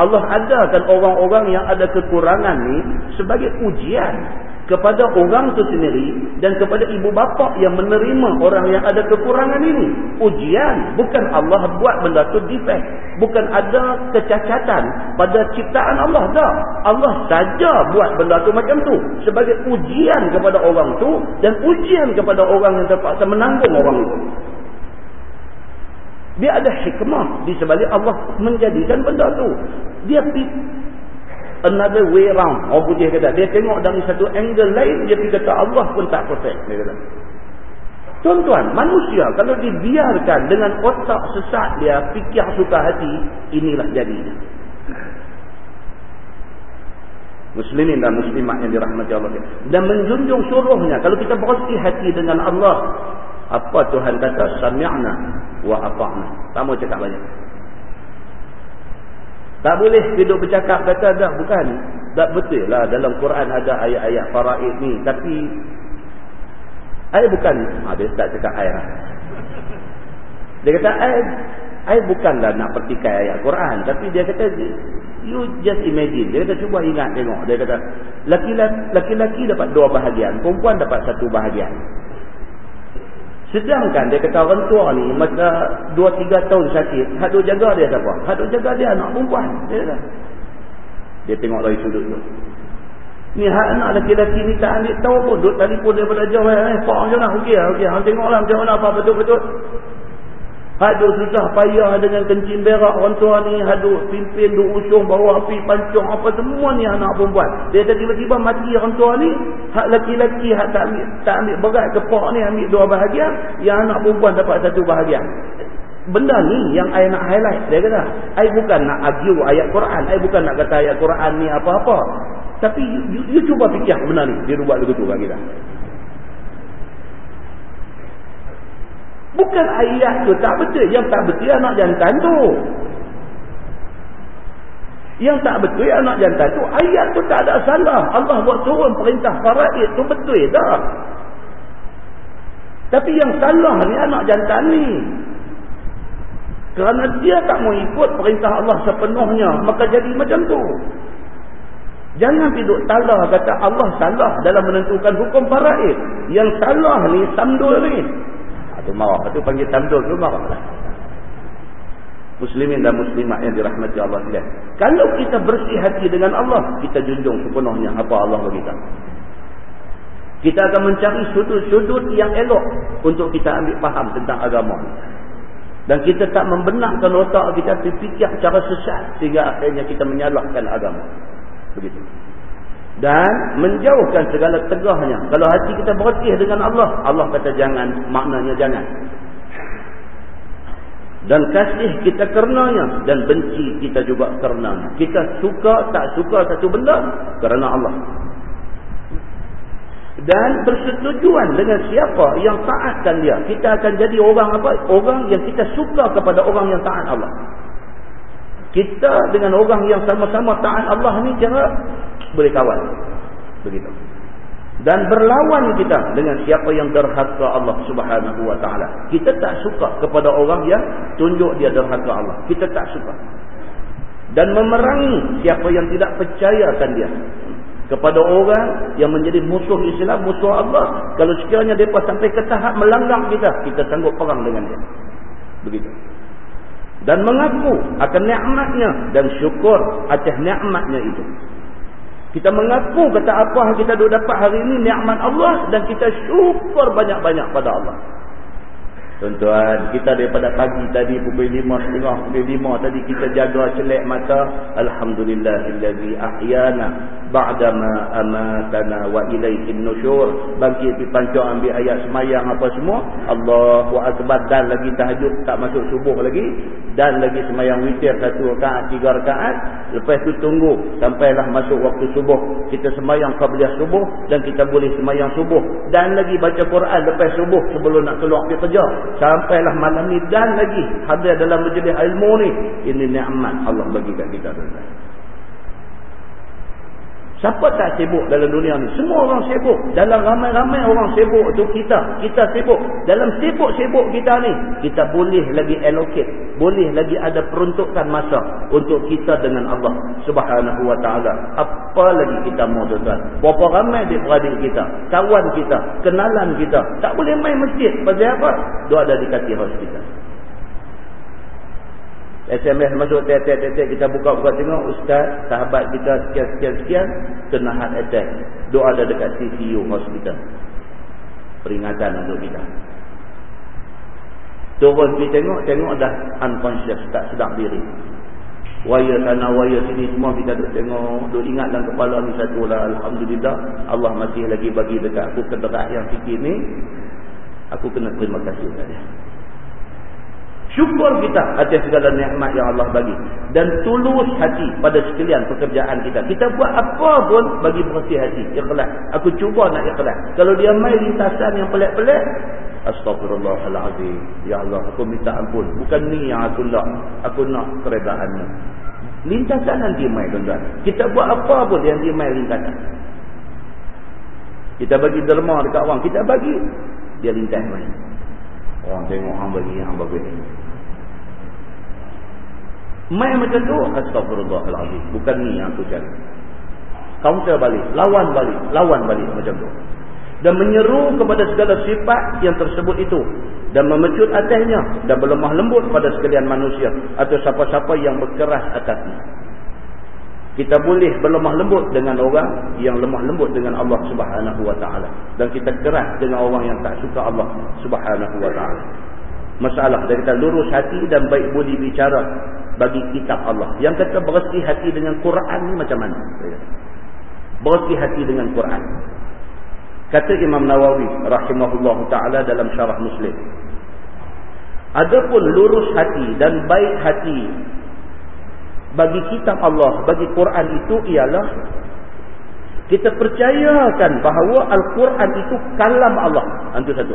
Speaker 1: Allah adakan orang-orang yang ada kekurangan ni sebagai ujian kepada orang itu sendiri dan kepada ibu bapa yang menerima orang yang ada kekurangan ini. Ujian. Bukan Allah buat benda itu defect. Bukan ada kecacatan pada ciptaan Allah. Tak. Allah saja buat benda itu macam tu. Sebagai ujian kepada orang itu dan ujian kepada orang yang terpaksa menanggung orang itu. Dia ada hikmah di sebalik Allah menjadikan benda itu. Dia another way round. Orang putih kata. Dia tengok dari satu angle lain. Dia kata Allah pun tak perfect. Dia kata. Tuan-tuan, manusia kalau dibiarkan dengan otak sesat dia, fikir suka hati, inilah jadinya. Muslimin dan muslimat yang dirahmati Allah. Dan menjunjung suruhnya, kalau kita bersih hati dengan Allah, apa Tuhan kata? Sami'na wa apa'na. Tak mau cakap banyak. Tak boleh hidup bercakap kata dah bukan. Tak betul lah dalam Quran ada ayat-ayat faraid ni. Tapi ayat bukan. Ha, dia tak cakap ayat lah. Dia kata ayat. Ayat bukanlah nak pertikai ayat Quran. Tapi dia kata you just imagine. Dia kata cuba ingat tengok. Dia kata laki-laki dapat dua bahagian. Perempuan dapat satu bahagian. Sedangkan dia kata orang tua ni masa 2-3 tahun sakit, hak jaga dia siapa? Hak jaga dia anak perempuan. Dia, kata. dia tengok dari sudut tu. Ni hak anak lelaki-lelaki ni tak ambil tahu pun. Duduk telefon daripada jauh. Eh, pak macam mana? Okey, okey. Hang tengoklah macam mana apa betul-betul. Haduk susah payah dengan kencing berak orang tua ni. Haduk pimpin, duk usung, bawa api, pancung, apa semua ni anak perempuan. Dia tiba-tiba mati orang tua ni. Hak laki-laki, hak tak ambil, tak ambil berat kepak ni, ambil dua bahagian. Yang anak perempuan dapat satu bahagian. Benda ni yang saya nak highlight. Dia kata, saya bukan nak argue ayat Quran. Saya bukan nak kata ayat Quran ni apa-apa. Tapi you, you, you cuba fikir benda ni. Dia buat begitu bagi kita. Bukan ayat tu tak betul. Yang tak betul anak jantan tu. Yang tak betul anak jantan tu. Ayat tu tak ada salah. Allah buat turun perintah faraid tu betul tak? Tapi yang salah ni anak jantan ni. Kerana dia tak mau ikut perintah Allah sepenuhnya. Maka jadi macam tu. Jangan piduk salah kata Allah salah dalam menentukan hukum faraid. Yang salah ni samdul ni. Itu marah. Itu panggil tamdul itu marah. Muslimin dan muslimat yang dirahmati Allah sekalian. Kalau kita bersih hati dengan Allah, kita junjung sepenuhnya apa Allah beritahu. Kita akan mencari sudut-sudut yang elok untuk kita ambil faham tentang agama. Dan kita tak membenarkan otak kita berfikir cara sesat sehingga akhirnya kita menyalahkan agama. Begitu. Dan menjauhkan segala tegahnya. Kalau hati kita bersih dengan Allah, Allah kata jangan, maknanya jangan. Dan kasih kita karenanya dan benci kita juga karenanya. Kita suka tak suka satu benda kerana Allah dan bersetujuan dengan siapa yang taatkan dia kita akan jadi orang apa orang yang kita suka kepada orang yang taat Allah kita dengan orang yang sama-sama taat Allah ni kira boleh kawan begitu dan berlawan kita dengan siapa yang derhaka Allah subhanahu wa ta'ala kita tak suka kepada orang yang tunjuk dia derhaka Allah kita tak suka dan memerangi siapa yang tidak percayakan dia kepada orang yang menjadi musuh Islam, musuh Allah. Kalau sekiranya mereka sampai ke tahap melanggar kita, kita sanggup perang dengan dia. Begitu. Dan mengaku akan ni'matnya dan syukur atas ni'matnya itu. Kita mengaku kata apa kita dapat hari ini ni'mat Allah dan kita syukur banyak-banyak pada Allah. Tuan-tuan, kita daripada pagi tadi pukul lima setengah, pukul lima tadi kita jaga celek mata. Alhamdulillahillazi ahyana ba'dama amatana wa ilaihin nusyur. Bangkit di pancok ambil ayat semayang apa semua. Allahu Akbar dan lagi tahajud tak masuk subuh lagi. Dan lagi semayang witir satu rakaat, tiga rakaat. Lepas tu tunggu sampailah masuk waktu subuh. Kita semayang qabliyah subuh dan kita boleh semayang subuh. Dan lagi baca Quran lepas subuh sebelum nak keluar pergi kerja. Sampailah malam ni dan lagi hadir dalam majlis ilmu ni. Ini ni'mat Allah bagi kat kita tuan-tuan. Siapa tak sibuk dalam dunia ni? Semua orang sibuk. Dalam ramai-ramai orang sibuk tu kita. Kita sibuk. Dalam sibuk-sibuk kita ni, kita boleh lagi allocate. Boleh lagi ada peruntukan masa untuk kita dengan Allah subhanahu wa ta'ala. Apa lagi kita mau tuan-tuan? Berapa ramai di beradik kita? Kawan kita? Kenalan kita? Tak boleh main masjid. Pasal apa? Dia ada di kaki hospital. SMS masuk tet-tet-tet kita buka-buka tengok ustaz sahabat kita sekian-sekian-sekian kena heart attack duk ada dekat CCU hospital. Peringatan untuk kita. Turun pergi tengok tengok dah unconscious tak sedar diri. Waya sana waya sini semua kita duk tengok. Duk ingat dalam kepala ni satu lah Alhamdulillah. Allah masih lagi bagi dekat aku kedekat yang fikir ni. Aku kena terima kasih kepada dia Syukur kita atas segala nikmat yang Allah bagi. Dan tulus hati pada sekalian pekerjaan kita. Kita buat apa pun bagi bersih hati. Ikhlas. Aku cuba nak ikhlas. Kalau dia main lintasan yang pelik-pelik. Astagfirullahaladzim. Ya Allah, aku minta ampun. Bukan ni yang aku nak. Aku nak keredaanmu. Lintasan nanti main tuan-tuan. Kita buat apa pun yang dia main lintasan. Kita bagi derma dekat orang. Kita bagi. Dia lintas main. Orang tengok hang bagi hang bagi. Main macam tu astagfirullahalazim. Bukan ni yang aku cari. Counter balik, lawan balik, lawan balik macam tu. Dan menyeru kepada segala sifat yang tersebut itu dan memecut atasnya dan berlemah lembut pada sekalian manusia atau siapa-siapa yang berkeras atasnya. Kita boleh berlemah lembut dengan orang yang lemah lembut dengan Allah Subhanahu wa taala dan kita keras dengan orang yang tak suka Allah Subhanahu wa taala. Masalah dari kita lurus hati dan baik budi bicara bagi kitab Allah. Yang kata bersih hati dengan Quran ni macam mana? Bersih hati dengan Quran. Kata Imam Nawawi rahimahullah taala dalam syarah Muslim. Adapun lurus hati dan baik hati bagi kitab Allah, bagi Quran itu ialah kita percayakan bahawa Al-Quran itu kalam Allah. Itu satu.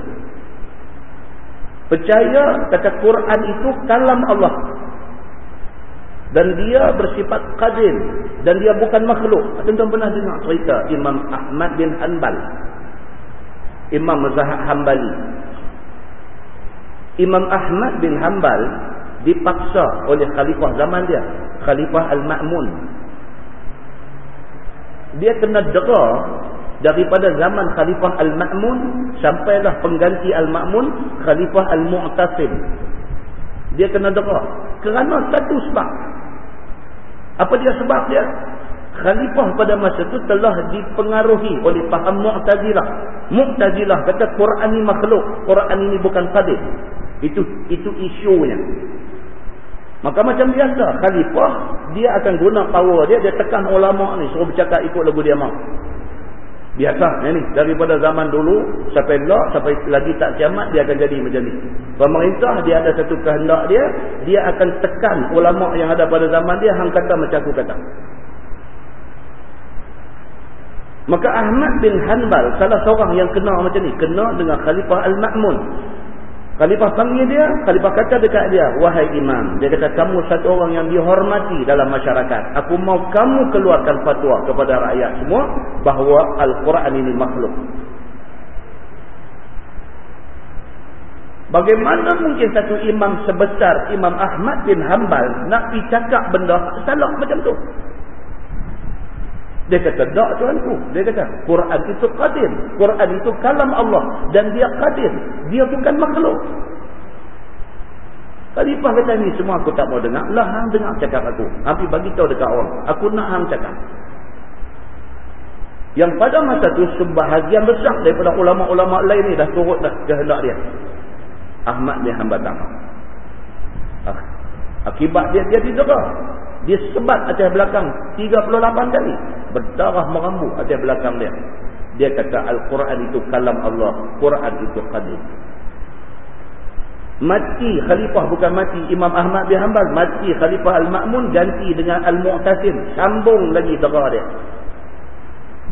Speaker 1: Percaya kata Quran itu kalam Allah. Dan dia bersifat qadim. Dan dia bukan makhluk. Tuan-tuan pernah dengar cerita Imam Ahmad bin Hanbal. Imam Zahab Hanbali. Imam Ahmad bin Hanbal dipaksa oleh khalifah zaman dia khalifah al-ma'mun dia kena dera daripada zaman khalifah al-ma'mun sampailah pengganti al-ma'mun khalifah al-mu'tasim dia kena dera kerana satu sebab apa dia sebab dia khalifah pada masa itu telah dipengaruhi oleh paham mu'tazilah mu'tazilah kata Quran ini makhluk Quran ini bukan qadir Itu itu isunya. Maka macam biasa, khalifah dia akan guna power dia, dia tekan ulama ni suruh bercakap ikut lagu dia mau. Biasa ni daripada zaman dulu sampai lah sampai lagi tak kiamat dia akan jadi macam ni. Pemerintah dia ada satu kehendak dia, dia akan tekan ulama yang ada pada zaman dia hang kata macam aku kata. Maka Ahmad bin Hanbal salah seorang yang kena macam ni, kena dengan Khalifah Al-Ma'mun. Khalifah panggil dia, Khalifah kata dekat dia, wahai imam, dia kata kamu satu orang yang dihormati dalam masyarakat. Aku mau kamu keluarkan fatwa kepada rakyat semua bahawa Al-Quran ini makhluk. Bagaimana mungkin satu imam sebesar Imam Ahmad bin Hanbal nak pergi cakap benda salah macam tu? Dia kata, tak tuanku. Dia kata, Quran itu qadim. Quran itu kalam Allah. Dan dia qadim. Dia bukan makhluk. Khalifah kata ni semua aku tak mau dengar. Lah hang dengar cakap aku. Habis bagi tahu dekat orang. Aku nak hang cakap. Yang pada masa tu sebahagian besar daripada ulama-ulama lain ni dah turut dah kehendak dia. Ahmad bin Hanbal tak Akibat dia dia didera. Dia sebat atas belakang 38 kali. Berdarah merambut atas belakang dia. Dia kata Al-Quran itu kalam Allah. Quran itu qadim. Mati khalifah bukan mati Imam Ahmad bin Hanbal. Mati khalifah Al-Ma'mun ganti dengan Al-Mu'tasim. Sambung lagi dera dia.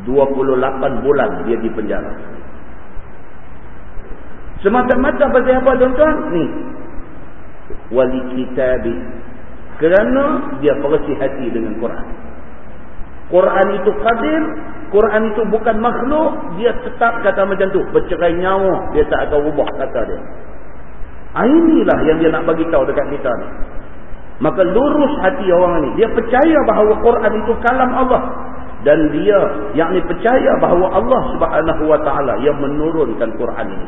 Speaker 1: 28 bulan dia di penjara. Semata-mata pasal apa tuan-tuan? Ni. Wali kitabi kerana dia bersih hati dengan Quran. Quran itu qadir, Quran itu bukan makhluk, dia tetap kata macam tu, bercerai nyawa, dia tak akan ubah kata dia. Ah, inilah yang dia nak bagi tahu dekat kita ni. Maka lurus hati orang ni, dia percaya bahawa Quran itu kalam Allah dan dia yang ni percaya bahawa Allah Subhanahu wa taala yang menurunkan Quran ini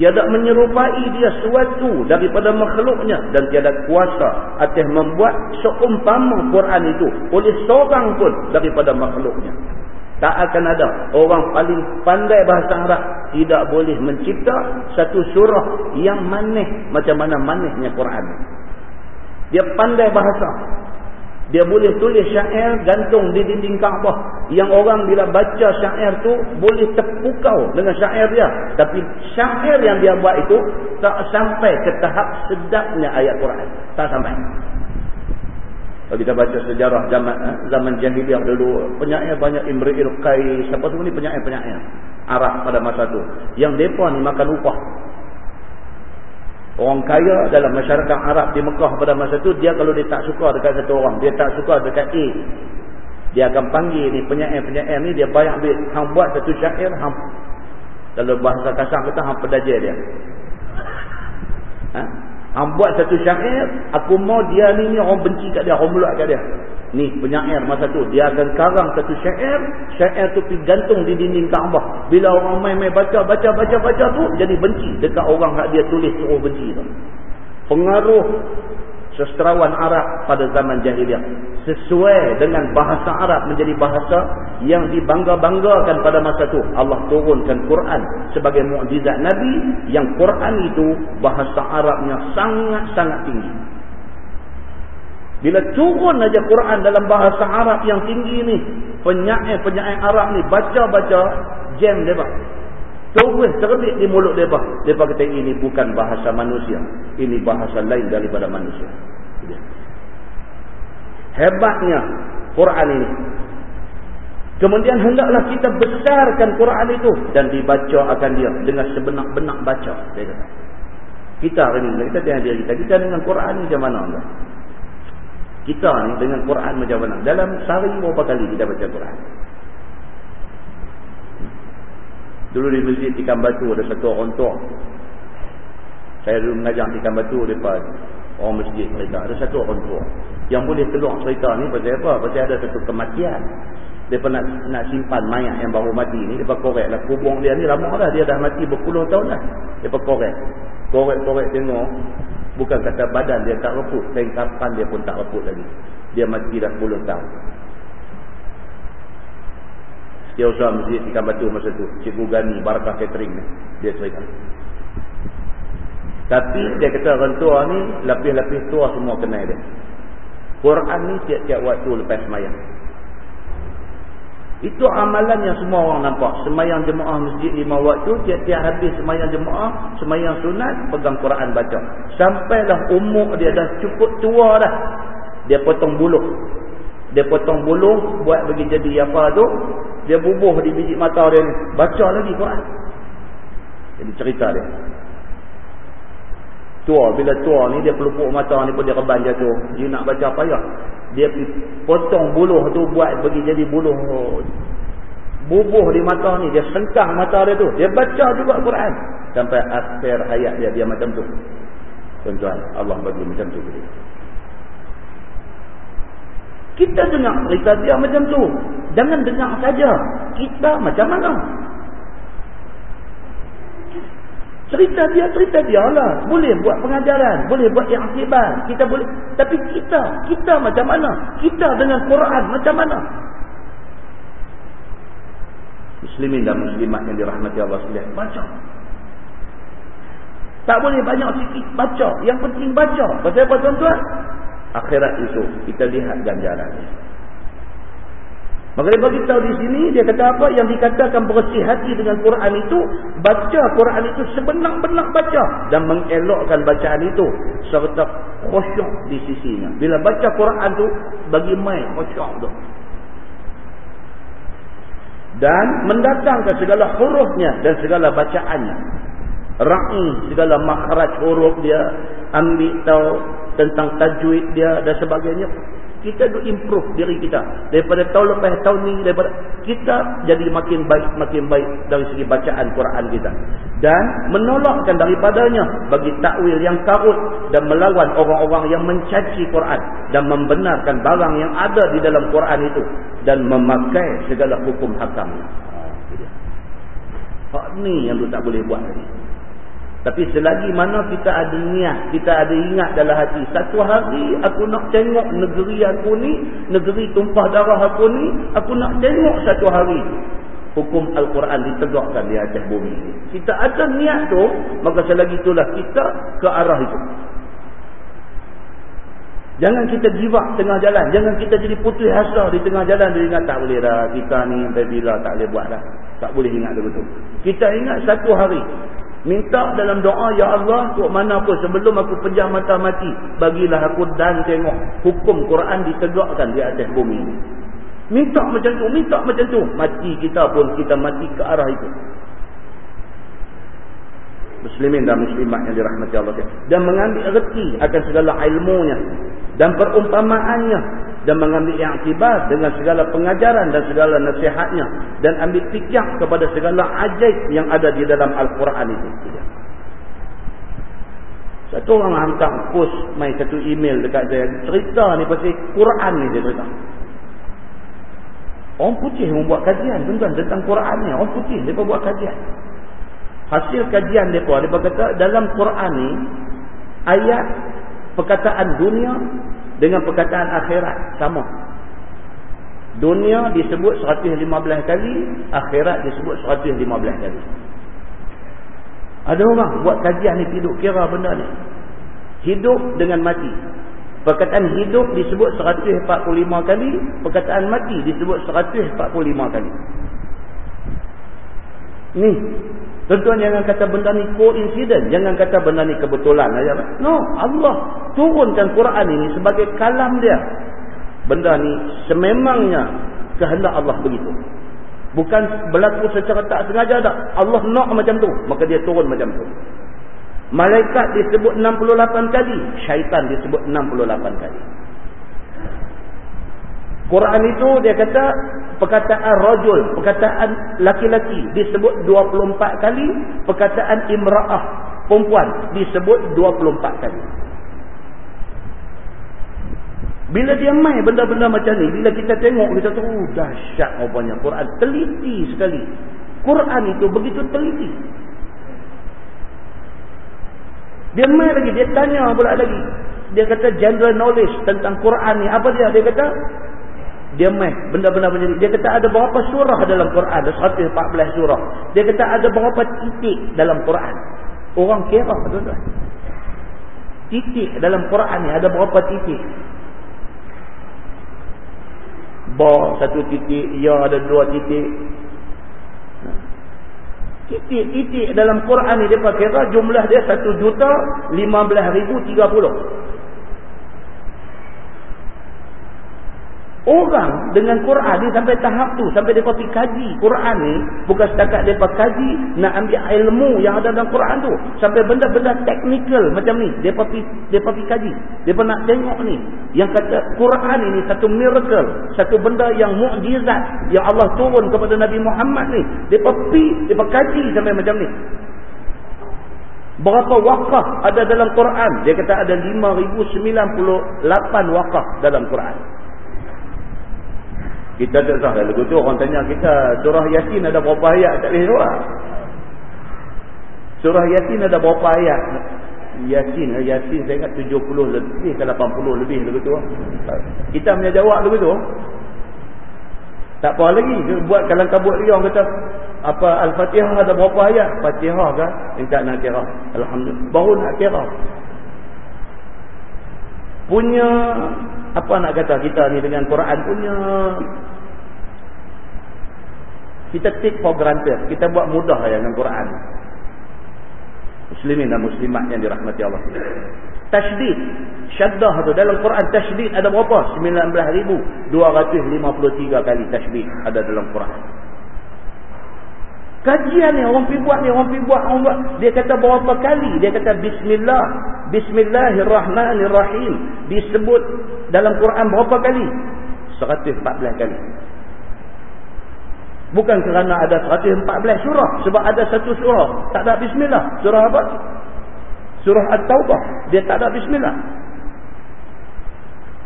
Speaker 1: tiada menyerupai dia sesuatu daripada makhluknya. Dan tiada kuasa atas membuat seumpama Quran itu oleh seorang pun daripada makhluknya. Tak akan ada orang paling pandai bahasa Arab tidak boleh mencipta satu surah yang manis macam mana manisnya Quran. Dia pandai bahasa dia boleh tulis syair gantung di dinding Kaabah. Yang orang bila baca syair tu boleh terpukau dengan syair dia. Tapi syair yang dia buat itu tak sampai ke tahap sedapnya ayat Quran. Tak sampai. Kalau kita baca sejarah zaman eh, zaman jahiliah dulu, penyair banyak Imri'il Qais, siapa tu ni penyair-penyair Arab pada masa tu. Yang depa ni makan upah. Orang kaya dalam masyarakat Arab di Mekah pada masa itu, dia kalau dia tak suka dekat satu orang, dia tak suka dekat A, dia akan panggil ni penyair-penyair ni, dia bayar duit. Hang buat satu syair, hang, kalau bahasa kasar kata, hang pedaja dia. Ha? Hang buat satu syair, aku mau dia ni, ni orang benci kat dia, orang meluat kat dia. Ni penyair masa tu dia akan karang satu syair, syair tu pergi gantung di dinding Kaabah. Bila orang main-main baca baca baca baca tu jadi benci dekat orang hak dia tulis suruh benci tu. Pengaruh sastrawan Arab pada zaman jahiliah sesuai dengan bahasa Arab menjadi bahasa yang dibangga-banggakan pada masa tu. Allah turunkan Quran sebagai mukjizat Nabi yang Quran itu bahasa Arabnya sangat-sangat tinggi. Bila turun aja Quran dalam bahasa Arab yang tinggi ni, penyair-penyair Arab ni baca-baca jam depa. Terus terbit di mulut depa. Depa kata ini bukan bahasa manusia. Ini bahasa lain daripada manusia. Hebatnya Quran ini. Kemudian hendaklah kita besarkan Quran itu dan dibaca akan dia dengan sebenak-benak baca. Dia kata. Kita hari ini, kita tengok diri kita. Kita dengan Quran ni macam mana? Kita ni dengan Quran macam mana? Dalam sehari berapa kali kita baca Quran? Dulu di masjid Tikam Batu ada satu orang tua. Saya dulu mengajar Tikam Batu depan orang masjid mereka. Ada satu orang tua. Yang boleh keluar cerita ni pasal apa? Pasal ada satu kematian. Dia nak, nak simpan mayat yang baru mati ni. Dia korek lah. Kubung dia ni lama dah. Dia dah mati berpuluh tahun lah. Dia korek. Korek-korek tengok. Bukan kata badan dia tak reput. Tengkapan dia pun tak reput lagi. Dia mati dah 10 tahun. Setiausaha masjid ikan batu masa tu. Cikgu Gani, Barakah Catering ni. Dia cerita. Tapi dia kata orang tua ni lapis-lapis tua semua kenal dia. Quran ni tiap-tiap waktu lepas semayang. Itu amalan yang semua orang nampak. Semayang jemaah masjid lima waktu, tiap-tiap habis semayang jemaah, semayang sunat, pegang Quran baca. Sampailah umur dia dah cukup tua dah. Dia potong buluh. Dia potong buluh, buat bagi jadi apa tu. Dia bubuh di biji mata dia ni. Baca lagi Quran. Jadi cerita dia. Tua, bila tua ni dia pelupuk mata ni pun dia reban jatuh. Dia nak baca apa ya? dia potong buluh tu buat bagi jadi buluh. Bubuh di mata ni dia sengkang mata dia tu. Dia baca juga Quran. Sampai akhir hayat dia dia macam tu. Tuan-tuan Allah bagi macam tu dia. kita dengar cerita dia macam tu. Jangan dengar saja. Kita macam mana Cerita dia, cerita dia lah. Boleh buat pengajaran. Boleh buat akibat. Kita boleh. Tapi kita, kita macam mana? Kita dengan Quran macam mana? Muslimin dan muslimat yang dirahmati Allah SWT. Baca. Tak boleh banyak sikit. Baca. Yang penting baca. Pasal apa tuan-tuan? Akhirat itu kita lihat ganjarannya. Maka dia beritahu di sini, dia kata apa? Yang dikatakan bersih hati dengan Quran itu, baca Quran itu sebenar-benar baca. Dan mengelokkan bacaan itu. Serta khusyuk di sisinya. Bila baca Quran itu, bagi main khusyuk itu. Dan mendatangkan segala hurufnya dan segala bacaannya. Ra'i segala makhraj huruf dia. Ambil tahu tentang tajwid dia dan sebagainya kita tu improve diri kita. Daripada tahun lepas tahun ni daripada kita jadi makin baik makin baik dari segi bacaan Quran kita. Dan menolakkan daripadanya bagi takwil yang karut dan melawan orang-orang yang mencaci Quran dan membenarkan barang yang ada di dalam Quran itu dan memakai segala hukum hakamnya. Ha ni yang tu tak boleh buat tapi selagi mana kita ada niat, kita ada ingat dalam hati. Satu hari aku nak tengok negeri aku ni, negeri tumpah darah aku ni, aku nak tengok satu hari. Hukum Al-Quran ditegakkan di atas bumi. Kita ada niat tu, maka selagi itulah kita ke arah itu. Jangan kita give tengah jalan. Jangan kita jadi putih asa di tengah jalan. Dia ingat tak boleh dah. Kita ni sampai bila tak boleh buat dah. Tak boleh ingat betul. Kita ingat satu hari. Minta dalam doa, Ya Allah, untuk mana pun sebelum aku pejam mata mati, bagilah aku dan tengok hukum Quran ditegakkan di atas bumi ini. Minta macam tu, minta macam tu. Mati kita pun, kita mati ke arah itu. Muslimin dan muslimat yang dirahmati Allah. Dan mengambil reti akan segala ilmunya. Dan perumpamaannya dan mengambil i'tibar dengan segala pengajaran dan segala nasihatnya dan ambil fikir kepada segala ajaib yang ada di dalam al-Quran itu. Satu orang hantar post main satu email dekat saya cerita ni pasal Quran ni dia cerita. Orang putih membuat kajian tentang Quran ni. Orang putih dia buat kajian. Hasil kajian dia dia berkata dalam Quran ni ayat perkataan dunia dengan perkataan akhirat sama. Dunia disebut 115 kali akhirat disebut 115 kali. Ada orang buat kajian ni hidup kira benda ni. Hidup dengan mati. Perkataan hidup disebut 145 kali perkataan mati disebut 145 kali. Ni Tuan-tuan jangan kata benda ni coincidence. Jangan kata benda ni kebetulan. No. Allah turunkan Quran ini sebagai kalam dia. Benda ni sememangnya kehendak Allah begitu. Bukan berlaku secara tak sengaja tak. Allah nak macam tu. Maka dia turun macam tu. Malaikat disebut 68 kali. Syaitan disebut 68 kali. Quran itu dia kata perkataan rajul, perkataan laki-laki disebut 24 kali, perkataan imra'ah, perempuan disebut 24 kali. Bila dia main benda-benda macam ni, bila kita tengok kita tahu oh, dahsyat rupanya Quran teliti sekali. Quran itu begitu teliti. Dia main lagi, dia tanya pula lagi. Dia kata general knowledge tentang Quran ni. Apa dia? Dia kata dia main benda-benda macam ni. Dia kata ada berapa surah dalam Quran? Ada 114 surah. Dia kata ada berapa titik dalam Quran? Orang kira tuan-tuan. Titik dalam Quran ni ada berapa titik? Ba satu titik ya ada dua titik. Ha. Titik-titik dalam Quran ni dia kira jumlah dia 1 juta 15 ribu 30 Orang dengan Quran ni sampai tahap tu. Sampai mereka pergi kaji Quran ni. Bukan setakat mereka kaji. Nak ambil ilmu yang ada dalam Quran tu. Sampai benda-benda teknikal macam ni. Mereka pergi, pergi kaji. Mereka nak tengok ni. Yang kata Quran ini satu miracle. Satu benda yang mukjizat Yang Allah turun kepada Nabi Muhammad ni. Mereka pergi, mereka kaji sampai macam ni. Berapa wakaf ada dalam Quran? Dia kata ada 5,098 wakaf dalam Quran. Kita tak sah lagu tu orang tanya kita surah Yasin ada berapa ayat tak boleh jawab. Surah Yasin ada berapa ayat? Yasin, Yasin saya ingat 70 lebih ke 80 lebih lagu tu. Kita punya jawab lagu tu. Tak apa lagi buat kalang kabut dia orang kata apa Al-Fatihah ada berapa ayat? Fatihah kan? Yang tak nak kira. Alhamdulillah. Baru nak kira. Punya apa nak kata kita ni dengan Quran punya kita take for granted. Kita buat mudah ya dengan Quran. Muslimin dan muslimat yang dirahmati Allah. Tasydid. Syaddah tu. Dalam Quran tasydid ada berapa? 19253 kali tasydid ada dalam Quran. Kajian ni orang pergi buat ni orang pergi buat orang buat. Dia kata berapa kali? Dia kata bismillah. Bismillahirrahmanirrahim. Disebut dalam Quran berapa kali? 114 kali bukan kerana ada 114 surah sebab ada satu surah. Tak ada bismillah. Surah apa? Surah at-taubah. Dia tak ada bismillah.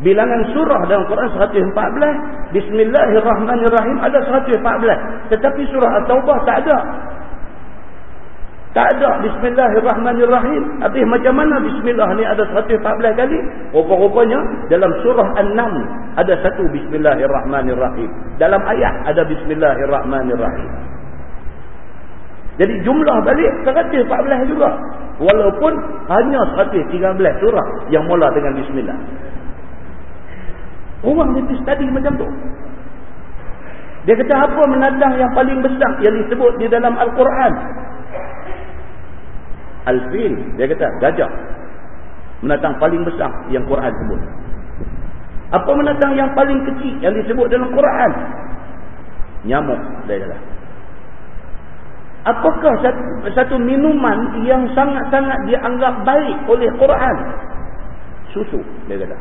Speaker 1: Bilangan surah dalam Quran 114 bismillahirrahmanirrahim ada 114 tetapi surah at-taubah tak ada tak ada bismillahirrahmanirrahim. Habis macam mana bismillah ni ada 114 kali? Rupa-rupanya dalam surah An-Nam ada satu bismillahirrahmanirrahim. Dalam ayat ada bismillahirrahmanirrahim. Jadi jumlah balik 114 juga. Walaupun hanya 113 surah yang mula dengan bismillah. Orang mesti study macam tu. Dia kata apa menadang yang paling besar yang disebut di dalam Al-Quran? Al-Fil. Dia kata gajah. Menatang paling besar yang Quran sebut. Apa menatang yang paling kecil yang disebut dalam Quran? Nyamuk. Dia kata. Apakah satu, satu minuman yang sangat-sangat dianggap baik oleh Quran? Susu. Dia kata.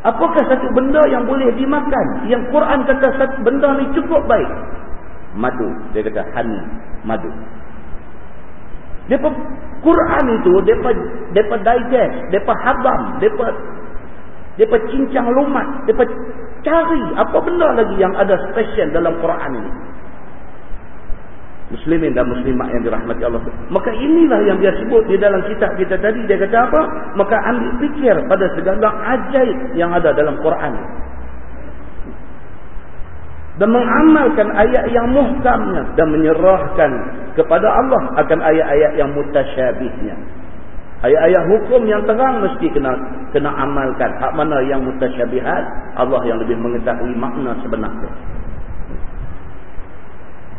Speaker 1: Apakah satu benda yang boleh dimakan? Yang Quran kata satu benda ni cukup baik. Madu. Dia kata honey. Madu. Depa Quran itu depa depa digest, depa habam, depa depa cincang lumat, depa cari apa benda lagi yang ada special dalam Quran ini. Muslimin dan muslimat yang dirahmati Allah. Maka inilah yang dia sebut di dalam kitab kita tadi. Dia kata apa? Maka ambil fikir pada segala ajaib yang ada dalam Quran dan mengamalkan ayat yang muhkamnya dan menyerahkan kepada Allah akan ayat-ayat yang mutasyabihnya. Ayat-ayat hukum yang terang mesti kena kena amalkan. Hak mana yang mutasyabihat, Allah yang lebih mengetahui makna sebenarnya.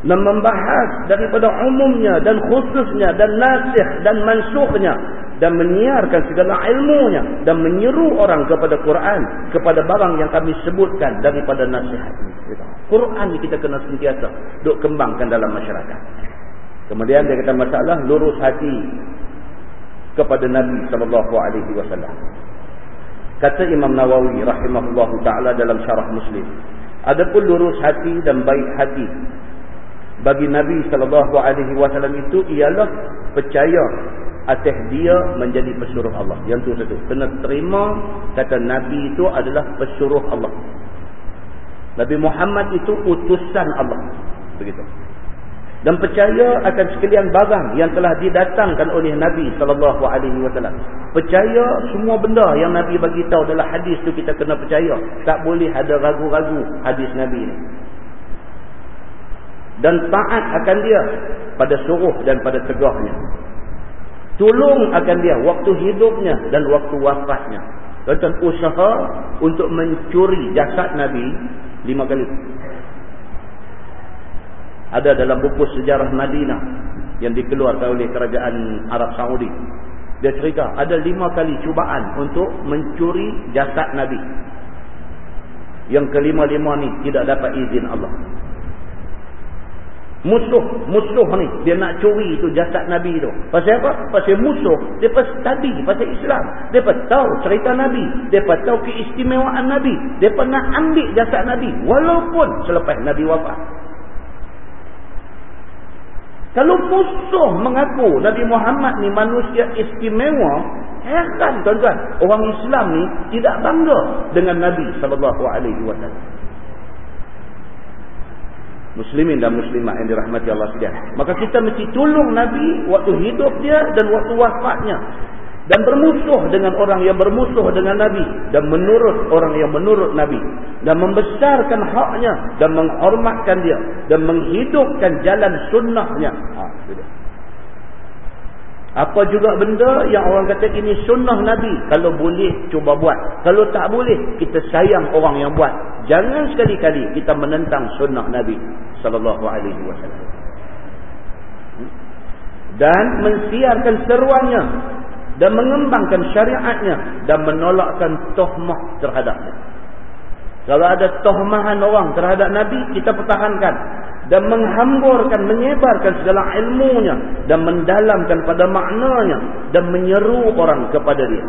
Speaker 1: Dan membahas daripada umumnya dan khususnya dan nasih dan mansuhnya dan menyiarkan segala ilmunya dan menyeru orang kepada Quran kepada barang yang kami sebutkan daripada nasihat ini. Quran ni kita kena sentiasa duk kembangkan dalam masyarakat. Kemudian dia kata masalah lurus hati kepada Nabi sallallahu alaihi wasallam. Kata Imam Nawawi rahimahullahu taala dalam syarah Muslim, adapun lurus hati dan baik hati bagi Nabi sallallahu alaihi wasallam itu ialah percaya atas dia menjadi pesuruh Allah. Yang tu satu. Kena terima kata Nabi itu adalah pesuruh Allah. Nabi Muhammad itu utusan Allah. Begitu. Dan percaya akan sekalian barang yang telah didatangkan oleh Nabi sallallahu alaihi wasallam. Percaya semua benda yang Nabi bagi tahu dalam hadis tu kita kena percaya. Tak boleh ada ragu-ragu hadis Nabi ni. Dan taat akan dia pada suruh dan pada tegahnya. Tolong akan dia waktu hidupnya dan waktu wafatnya. Tuan usaha untuk mencuri jasad Nabi lima kali. Ada dalam buku sejarah Madinah yang dikeluarkan oleh kerajaan Arab Saudi. Dia cerita ada lima kali cubaan untuk mencuri jasad Nabi. Yang kelima-lima ni tidak dapat izin Allah musuh musuh ni. Dia nak curi itu jasad Nabi tu. Pasal apa? pasal musuh. Dia tadi pasal Islam. Dia tahu cerita Nabi. Dia tahu keistimewaan Nabi. Dia nak ambil jasad Nabi. Walaupun selepas Nabi wafat. Kalau musuh mengaku Nabi Muhammad ni manusia istimewa, heran tuan-tuan. Orang Islam ni tidak bangga dengan Nabi sallallahu alaihi wasallam. Muslimin dan muslimat yang dirahmati Allah sekalian. Maka kita mesti tolong Nabi waktu hidup dia dan waktu wafatnya. Dan bermusuh dengan orang yang bermusuh dengan Nabi. Dan menurut orang yang menurut Nabi. Dan membesarkan haknya. Dan menghormatkan dia. Dan menghidupkan jalan sunnahnya. Ha, apa juga benda yang orang kata ini sunnah Nabi kalau boleh cuba buat kalau tak boleh kita sayang orang yang buat jangan sekali-kali kita menentang sunnah Nabi sallallahu alaihi wasallam dan mensiarkan seruannya dan mengembangkan syariatnya dan menolakkan tohmah terhadapnya. Kalau ada tohmahan orang terhadap Nabi, kita pertahankan. Dan menghamburkan, menyebarkan segala ilmunya. Dan mendalamkan pada maknanya. Dan menyeru orang kepada dia.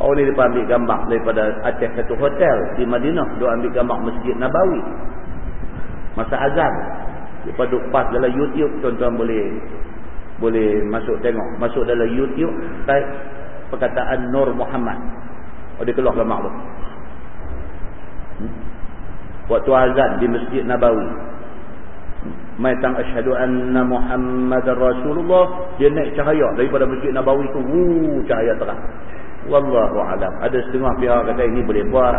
Speaker 1: Orang ni dia ambil gambar daripada atas satu hotel di Madinah. Dia ambil gambar Masjid Nabawi. Masa azan. Dia duduk pas dalam YouTube, tuan-tuan boleh boleh masuk tengok masuk dalam YouTube type perkataan Nur Muhammad oh dia keluar gambar tu? Waktu azan di Masjid Nabawi. Mai tang asyhadu anna muhammadar rasulullah. Dia naik cahaya daripada Masjid Nabawi tu. Wuh cahaya terang. Wallahu alam. Ada setengah pihak kata ini boleh buat.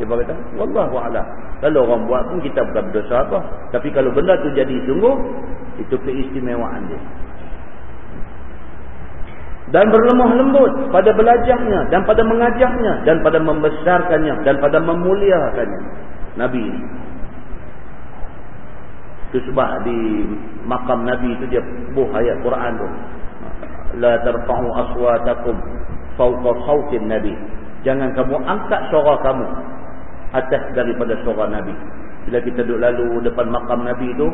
Speaker 1: Dia kata wallahu alam. Kalau orang buat pun kita bukan berdosa apa. Tapi kalau benda tu jadi sungguh itu keistimewaan dia. Dan berlemah lembut pada belajarnya dan pada mengajarnya dan pada membesarkannya dan pada memuliakannya Nabi itu sebab di makam Nabi itu dia buh ayat Quran tu la tarfa'u aswatakum fawqa sawtin Nabi jangan kamu angkat suara kamu atas daripada suara Nabi bila kita duduk lalu depan makam Nabi itu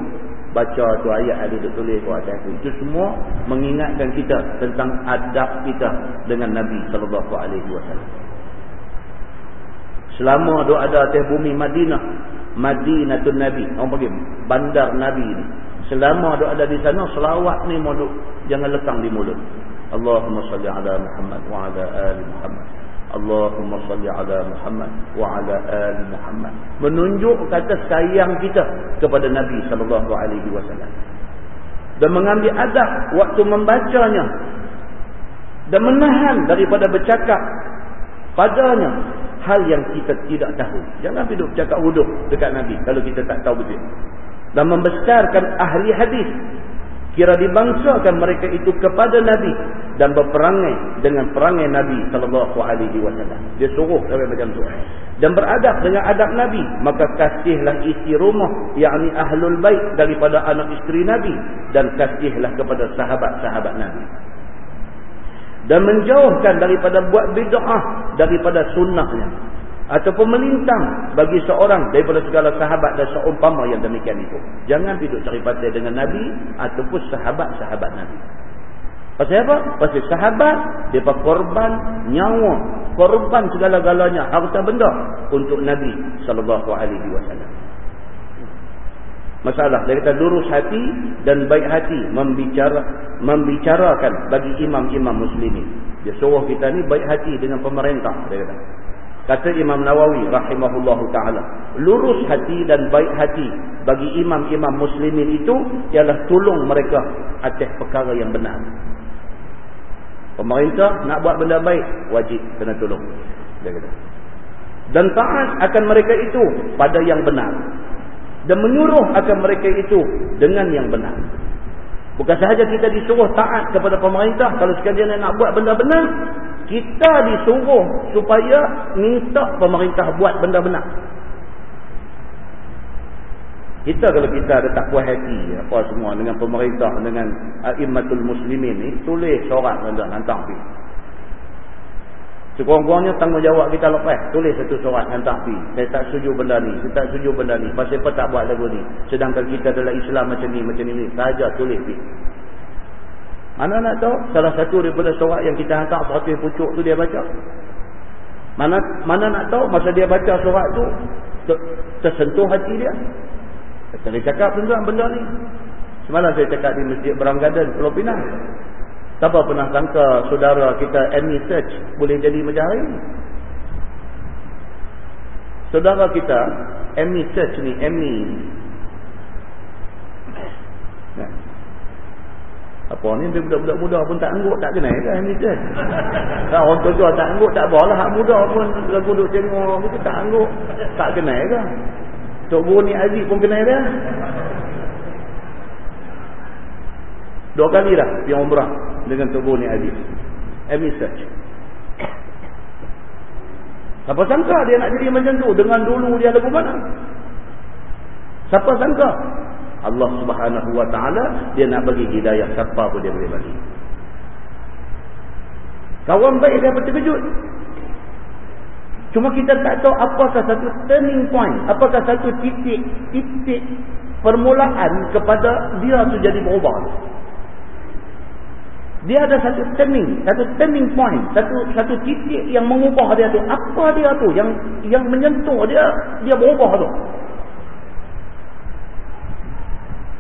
Speaker 1: baca tu ayat ada tu tulis tu atas tu. Itu semua mengingatkan kita tentang adab kita dengan Nabi sallallahu alaihi wasallam. Selama dia ada atas bumi Madinah, Madinatul Nabi, orang panggil bandar Nabi ni. Selama dia ada di sana selawat ni mulut jangan lekang di mulut. Allahumma salli ala Muhammad wa ala ali Muhammad. Allahumma salli ala Muhammad wa ala ali Muhammad. Menunjuk kata sayang kita kepada Nabi sallallahu alaihi wasallam. Dan mengambil adab waktu membacanya dan menahan daripada bercakap padanya hal yang kita tidak tahu. Jangan hidup cakap wuduh dekat Nabi kalau kita tak tahu betul. Dan membesarkan ahli hadis kira dibangsakan mereka itu kepada Nabi dan berperangai dengan perangai Nabi wasallam. Dia suruh sampai macam tu. Dan beradab dengan adab Nabi, maka kasihlah isi rumah yakni ahlul bait daripada anak isteri Nabi dan kasihlah kepada sahabat-sahabat Nabi. Dan menjauhkan daripada buat bid'ah daripada sunnahnya ataupun melintang bagi seorang daripada segala sahabat dan seumpama yang demikian itu. Jangan duduk cari pasal dengan Nabi ataupun sahabat-sahabat Nabi. Pasal apa? Pasal sahabat, mereka korban nyawa, korban segala-galanya, harta benda untuk Nabi SAW. Masalah, dia kata lurus hati dan baik hati membicara, membicarakan bagi imam-imam muslimin. Dia suruh kita ni baik hati dengan pemerintah, dia kata. Kata Imam Nawawi rahimahullahu taala, lurus hati dan baik hati bagi imam-imam muslimin itu ialah tolong mereka atas perkara yang benar. Pemerintah nak buat benda baik, wajib kena tolong. Dia kata. Dan taat akan mereka itu pada yang benar. Dan menyuruh akan mereka itu dengan yang benar. Bukan sahaja kita disuruh taat kepada pemerintah. Kalau sekalian nak buat benda benar. Kita disuruh supaya minta pemerintah buat benda benar. Kita kalau kita ada tak puas hati apa semua dengan pemerintah dengan a'immatul muslimin ni tulis surat dan hantar pergi. Sekurang-kurangnya tanggungjawab kita lepas. Tulis satu surat hantar pergi. Saya tak setuju benda ni. Saya tak setuju benda ni. Pasal apa tak buat lagu ni. Sedangkan kita adalah Islam macam ni, macam ni. Sahaja tulis pergi. Mana nak tahu? Salah satu daripada surat yang kita hantar seratus pucuk tu dia baca. Mana mana nak tahu masa dia baca surat tu tersentuh hati dia. Kita boleh cakap tuan benda ni. Semalam saya cakap di Masjid Bram Garden, Pulau Pinang. Siapa pernah sangka saudara kita Amy Search boleh jadi macam hari ini? Saudara kita, Amy Search ni, Amy. Nah. Apa ni, dia budak-budak muda pun tak angguk, tak kenal ke Amy Search? Tak, orang tua tak angguk, tak apalah. Hak muda pun lagu duduk tengok, mesti tak angguk. Tak kenal ke? Tok Guru ni Aziz pun kenal dia. Dua kali dah pergi umrah dengan Guru ni Aziz. Amy Search. Siapa sangka dia nak jadi macam tu dengan dulu dia lagu mana? Siapa sangka? Allah Subhanahu Wa Taala dia nak bagi hidayah siapa pun dia boleh bagi. Kawan baik dia terkejut. Cuma kita tak tahu apakah satu turning point, apakah satu titik titik permulaan kepada dia tu jadi berubah. Dia ada satu turning, satu turning point, satu satu titik yang mengubah dia tu. Apa dia tu yang yang menyentuh dia, dia berubah tu.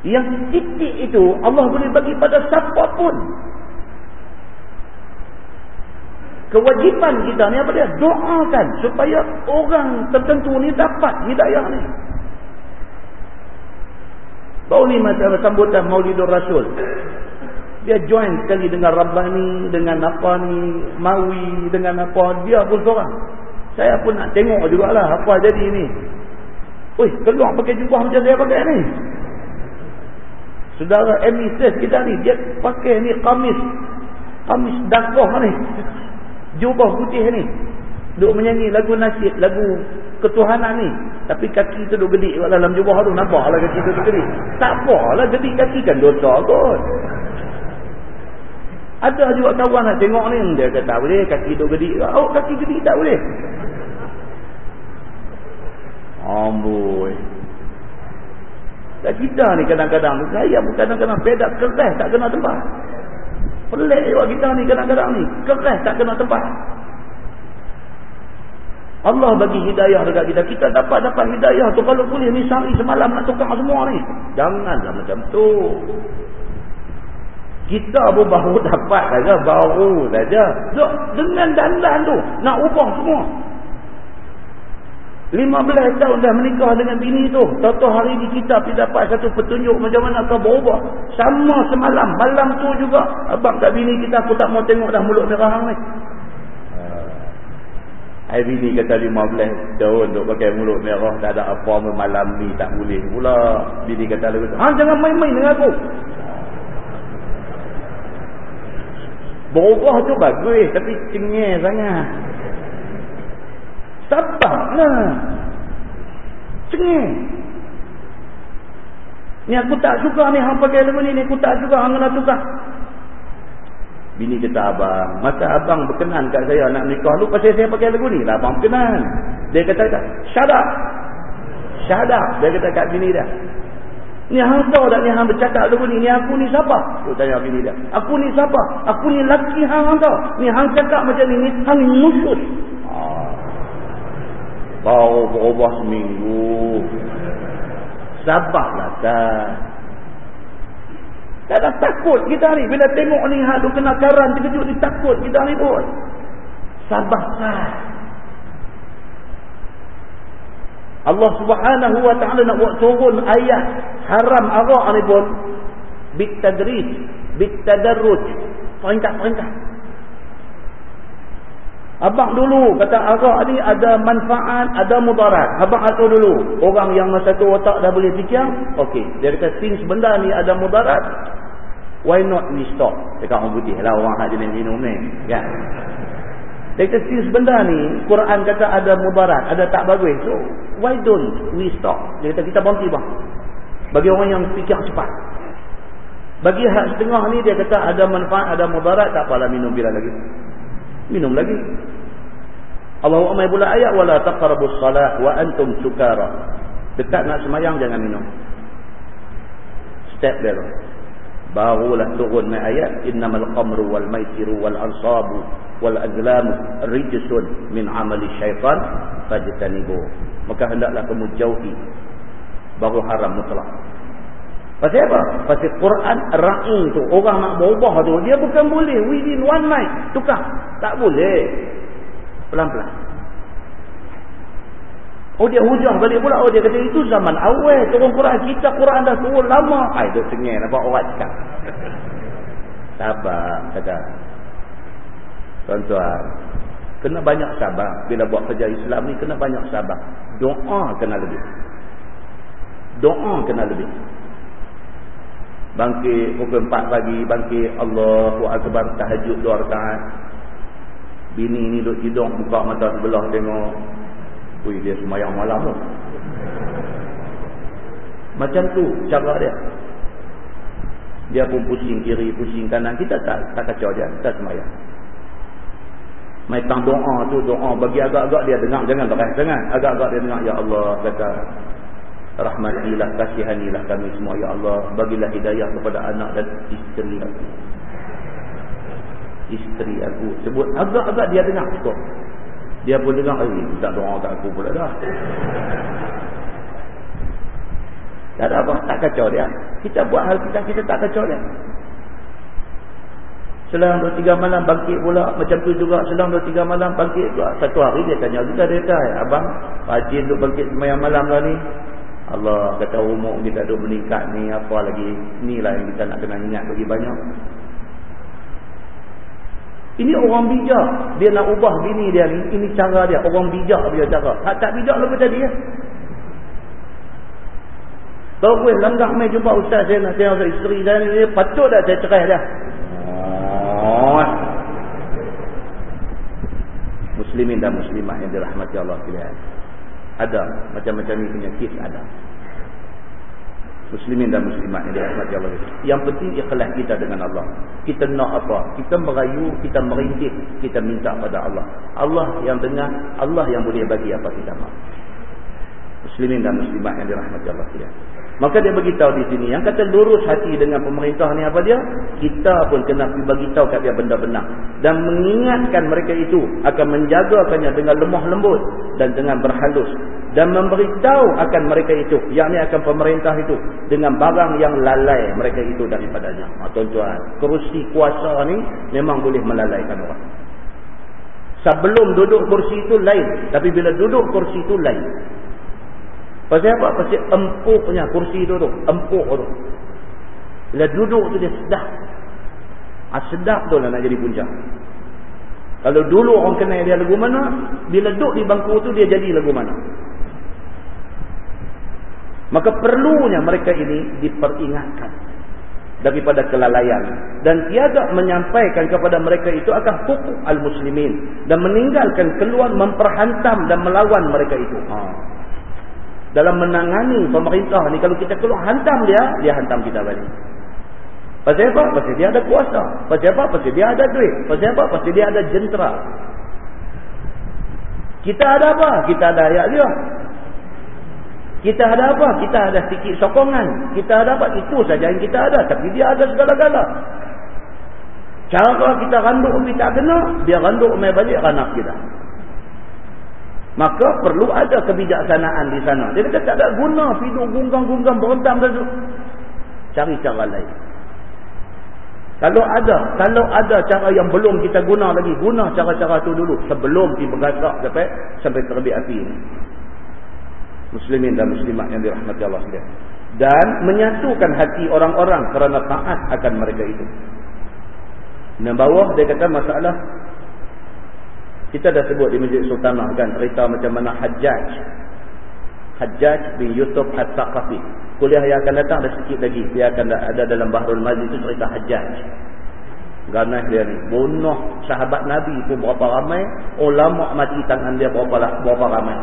Speaker 1: Yang titik itu Allah boleh bagi pada siapa pun. Kewajipan kita ni apa dia? Doakan supaya orang tertentu ni dapat hidayah ni. Baru ni macam sambutan Maulidur Rasul. Dia join sekali dengan Rabbani, dengan apa ni, Mawi, dengan apa. Dia pun seorang. Saya pun nak tengok jugalah apa jadi ni. Oi, keluar pakai jubah macam saya pakai ni. Saudara emisis kita ni, dia pakai ni kamis. Kamis dakwah ni. Jubah putih ni. Duk menyanyi lagu nasib, lagu ketuhanan ni. Tapi kaki tu duk gedik dalam jubah tu. Nampak lah kaki tu gedik. Tak apalah gedik kaki kan dosa kot. Ada juga kawan nak tengok ni. Dia kata tak boleh. Kaki tu gedik. Oh kaki gedik tak boleh. Amboi. Dan kita ni kadang-kadang. Saya pun kadang-kadang pedak keras tak kena tempat. Pelik juga kita ni kadang-kadang ni. Keras tak kena tempat. Allah bagi hidayah dekat kita. Kita dapat-dapat hidayah tu. Kalau boleh ni sehari semalam nak tukar semua ni. Janganlah macam tu. Kita pun baru dapat saja, baru saja. Dengan dandan tu, nak ubah semua. 15 tahun dah menikah dengan bini tu. Tahu-tahu hari ni kita pergi dapat satu petunjuk macam mana kau berubah. Sama semalam, malam tu juga. Abang kat bini kita, aku tak mau tengok dah mulut merah hang ni. Hai bini kata 15 tahun duk pakai mulut merah tak ada apa malam ni tak boleh pula. Bini kata lagu tu. Ha jangan main-main dengan aku. Berubah tu bagus tapi cengih sangat. Sabarlah. Cengih. Ni aku tak suka ni hang pakai lagu ni, ni aku tak suka hang kena tukar. Bini kata abang, masa abang berkenan kat saya nak nikah lu pasal saya pakai lagu ni, lah abang berkenan. Dia kata. Shut up. Dia kata kat bini dia. Ni hang tahu tak ni hang bercakap lagu ni? Ni aku ni siapa? Aku tanya bini dia. Aku ni siapa? Aku ni laki hang hang tahu. Ni hang cakap macam ni, ni hang musuh. Ah. Baru berubah seminggu. Sabarlah kan. Tak ada takut kita ni. Bila tengok ni hal tu kena karan terkejut ni takut kita ni pun. Sabar kan. Allah subhanahu wa ta'ala nak buat turun ayat haram arak ni pun bitadrij bitadarruj perintah-perintah abang dulu kata arak ni ada manfaat ada mudarat abang atur dulu orang yang masa tu otak dah boleh fikir okey dia kata since benda ni ada mudarat Why not we stop? Dekat orang putih lah orang hak jenis minum ni. Kan? Dia kata since benda ni, Quran kata ada mudarat, ada tak bagus. So, why don't we stop? Dia kata kita berhenti bang. Bagi orang yang fikir cepat. Bagi hak setengah ni dia kata ada manfaat, ada mudarat, tak apalah minum bila lagi. Minum lagi. Allah Umay pula ayat wala taqrabus salat wa antum sukara. Dekat nak semayang jangan minum. Step dia. Barulah turun mai ayat innamal khamru wal maisiru wal ansabu wal azlamu rijsun min amali syaitan fajtanibu. Maka hendaklah kamu jauhi. Baru haram mutlak. Pasal apa? Pasal Quran ra'i tu orang nak berubah tu dia bukan boleh within one night tukar. Tak boleh. Pelan-pelan. Oh dia hujah balik pula. Oh dia kata itu zaman awal turun Quran. Kita Quran dah turun lama. Ah itu tengah nampak orang cakap. Sabar kata. Tuan-tuan. Kena banyak sabar. Bila buat kerja Islam ni kena banyak sabar. Doa kena lebih. Doa kena lebih. Bangkit pukul 4 pagi. Bangkit Allahu Akbar tahajud dua rakaat. Bini ni duduk tidur buka mata sebelah tengok. Ui dia semayang malam tu. Macam tu cara dia. Dia pun pusing kiri, pusing kanan. Kita tak tak kacau dia. Kita semayang. Mai tang doa tu doa bagi agak-agak dia dengar jangan berat sangat. Agak-agak dia dengar ya Allah kata rahmatilah kasihanilah kami semua ya Allah bagilah hidayah kepada anak dan isteri aku isteri aku sebut agak-agak dia dengar cukup dia pun dengar eh tak doa kat aku pula dah. Tak ada apa tak kacau dia. Kita buat hal kita kita tak kacau dia. Selang 2 3 malam bangkit pula macam tu juga selang 2 3 malam bangkit pula satu hari dia tanya kita dia kata abang rajin duk bangkit semayang malam lah ni? Allah kata umur kita duk meningkat ni apa lagi? Ni lah yang kita nak kena ingat bagi banyak ini orang bijak. Dia nak ubah bini dia ni. Ini cara dia. Orang bijak dia cara. Tak tak bijak lepas tadi ya. Tahu gue langgar mai jumpa ustaz saya nak tengok isteri saya ni. Patut dah saya cerai dia. Oh. Muslimin dan muslimah yang dirahmati Allah sekalian. Ada macam-macam ni punya kes ada muslimin dan muslimat yang dirahmati Allah yang penting ikhlas kita dengan Allah kita nak apa kita merayu kita merintih kita minta pada Allah Allah yang dengar Allah yang boleh bagi apa kita mahu muslimin dan muslimat yang dirahmati Allah sekalian Maka dia beritahu di sini. Yang kata lurus hati dengan pemerintah ni apa dia? Kita pun kena beritahu kat dia benda benar. Dan mengingatkan mereka itu akan menjagakannya dengan lemah lembut. Dan dengan berhalus. Dan memberitahu akan mereka itu. Yang ni akan pemerintah itu. Dengan barang yang lalai mereka itu daripadanya. Ha, tuan-tuan. Kerusi kuasa ni memang boleh melalaikan orang. Sebelum duduk kursi itu lain. Tapi bila duduk kursi itu lain. Pasal apa? Pasal empuknya kursi tu tu. Empuk tu. Bila duduk tu dia sedap. Ha, sedap tu lah nak jadi punca. Kalau dulu orang kenal dia lagu mana, bila duduk di bangku tu dia jadi lagu mana. Maka perlunya mereka ini diperingatkan daripada kelalaian dan tiada menyampaikan kepada mereka itu akan hukuk al-muslimin dan meninggalkan keluar memperhantam dan melawan mereka itu. Ha dalam menangani pemerintah ni kalau kita keluar hantam dia dia hantam kita balik pasal apa? pasal dia ada kuasa pasal apa? pasal dia ada duit pasal apa? pasal dia ada jentera kita ada apa? kita ada ayat dia kita ada apa? kita ada sikit sokongan kita ada apa? itu saja yang kita ada tapi dia ada segala-gala cara kita randuk kita kena dia randuk mai balik ranak kita Maka perlu ada kebijaksanaan di sana. Dia kata tak ada guna hidup gunggang-gunggang berentam dan cari cara lain. Kalau ada, kalau ada cara yang belum kita guna lagi, guna cara-cara tu dulu sebelum pergi bergasak sampai sampai terbit api ini. Muslimin dan muslimat yang dirahmati Allah sekalian. Dan menyatukan hati orang-orang kerana taat akan mereka itu. Dan bawah dia kata masalah kita dah sebut di Masjid Sultanah kan cerita macam mana Hajjaj. Hajjaj bin Yusuf Al-Saqafi. Kuliah yang akan datang ada sikit lagi. Dia akan ada dalam Bahrul Mazi itu cerita Hajjaj. Ganas dia ni. Bunuh sahabat Nabi pun berapa ramai. Ulama mati tangan dia berapa, berapa ramai.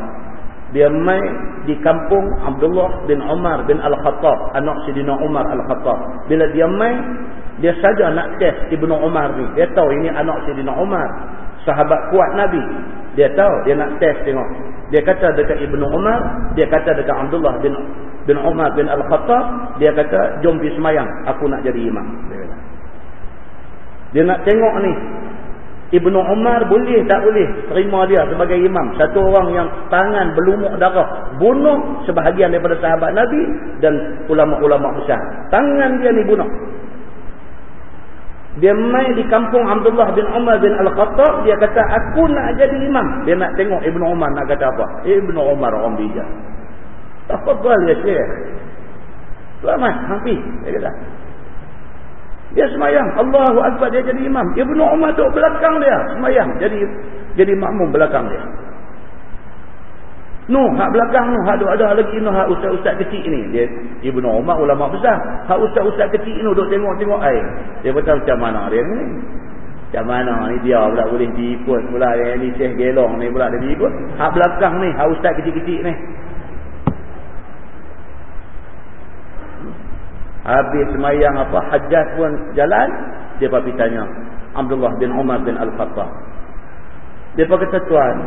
Speaker 1: Dia main di kampung Abdullah bin Umar bin Al-Khattab. Anak Sidina Umar Al-Khattab. Bila dia main, dia saja nak test Ibnu Umar ni. Dia tahu ini anak Sidina Umar. Sahabat kuat Nabi. Dia tahu dia nak test tengok. Dia kata dekat Ibnu Umar, dia kata dekat Abdullah bin bin Umar bin Al-Khattab, dia kata, "Jom pergi semayang, aku nak jadi imam." Dia kata. Dia nak tengok ni. Ibnu Umar boleh tak boleh terima dia sebagai imam. Satu orang yang tangan berlumuk darah, bunuh sebahagian daripada sahabat Nabi dan ulama-ulama besar. Tangan dia ni bunuh. Dia main di kampung Abdullah bin Umar bin Al-Khattab. Dia kata, aku nak jadi imam. Dia nak tengok Ibn Umar nak kata apa. Ibn Umar orang bijak. Tak apa ya syekh. Selamat, hampir. Dia kata. Dia semayang. Allahu Akbar dia jadi imam. Ibn Umar duduk belakang dia. Semayang. Jadi jadi makmum belakang dia. Nuh, hak belakang Nuh, hak ada lagi Nuh, hak ustaz-ustaz kecil ni. Dia Ibnu Umar ulama besar. Hak ustaz-ustaz kecil ni duk tengok-tengok air. Dia kata macam mana dia ni? Macam mana ni dia pula boleh diikut pula yang ni Syekh Gelong ni pula dia diikut. Hak belakang ni, hak ustaz kecil-kecil ni. Habis semayang apa, hajat pun jalan, dia pergi tanya Abdullah bin Umar bin Al-Khattab. Dia kata, Tuan,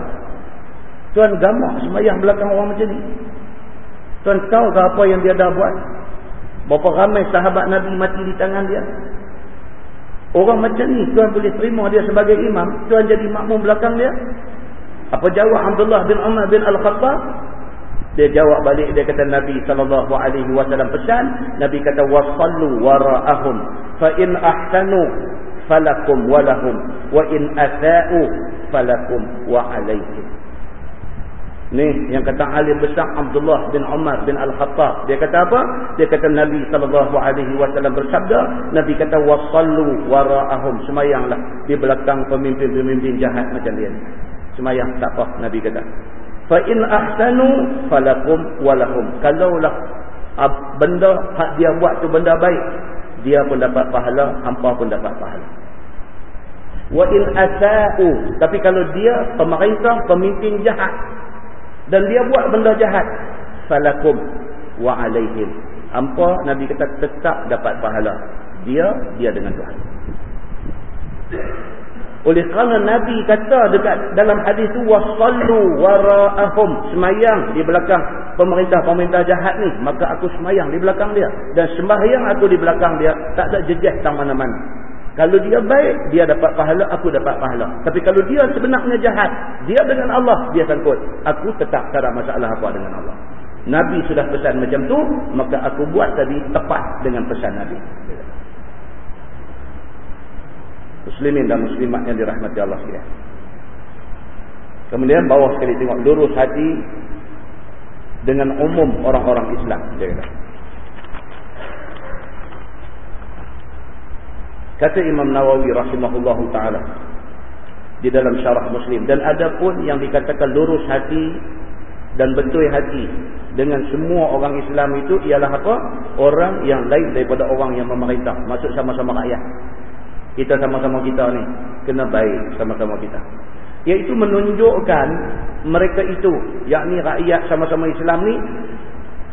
Speaker 1: Tuan gamak semayang belakang orang macam ni. Tuan tahu ke apa yang dia dah buat? Berapa ramai sahabat Nabi mati di tangan dia? Orang macam ni tuan boleh terima dia sebagai imam. Tuan jadi makmum belakang dia. Apa jawab Abdullah bin Umar bin Al-Khattab? Dia jawab balik dia kata Nabi sallallahu alaihi wasallam pesan, Nabi kata wasallu wara'ahum fa in ahsanu falakum walahum wa in asa'u falakum wa alaihim. Ni yang kata alim besar Abdullah bin Umar bin Al-Khattab. Dia kata apa? Dia kata Nabi sallallahu alaihi wasallam bersabda, Nabi kata wasallu wara'ahum, semayanglah di belakang pemimpin-pemimpin jahat macam dia. Semayang tak apa Nabi kata. Fa in ahsanu falakum walahum. Kalaulah benda hak dia buat tu benda baik, dia pun dapat pahala, hangpa pun dapat pahala. Wa in asa'u, tapi kalau dia pemerintah, pemimpin jahat, dan dia buat benda jahat falakum wa alaihim hampa nabi kata tetap dapat pahala dia dia dengan Tuhan oleh kerana nabi kata dekat dalam hadis tu wasallu wara'ahum semayang di belakang pemerintah-pemerintah jahat ni maka aku semayang di belakang dia dan sembahyang aku di belakang dia tak ada jejak tang mana-mana kalau dia baik, dia dapat pahala, aku dapat pahala. Tapi kalau dia sebenarnya jahat, dia dengan Allah, dia sangkut. Aku tetap tak ada masalah apa dengan Allah. Nabi sudah pesan macam tu, maka aku buat tadi tepat dengan pesan Nabi. Muslimin dan muslimat yang dirahmati Allah sekalian. Kemudian bawah sekali tengok lurus hati dengan umum orang-orang Islam. Dia kata. Kata Imam Nawawi rahimahullahu taala di dalam syarah Muslim dan ada pun yang dikatakan lurus hati dan betul hati dengan semua orang Islam itu ialah apa? Orang yang lain daripada orang yang memerintah. Maksud sama-sama rakyat. Kita sama-sama kita ni kena baik sama-sama kita. Iaitu menunjukkan mereka itu, yakni rakyat sama-sama Islam ni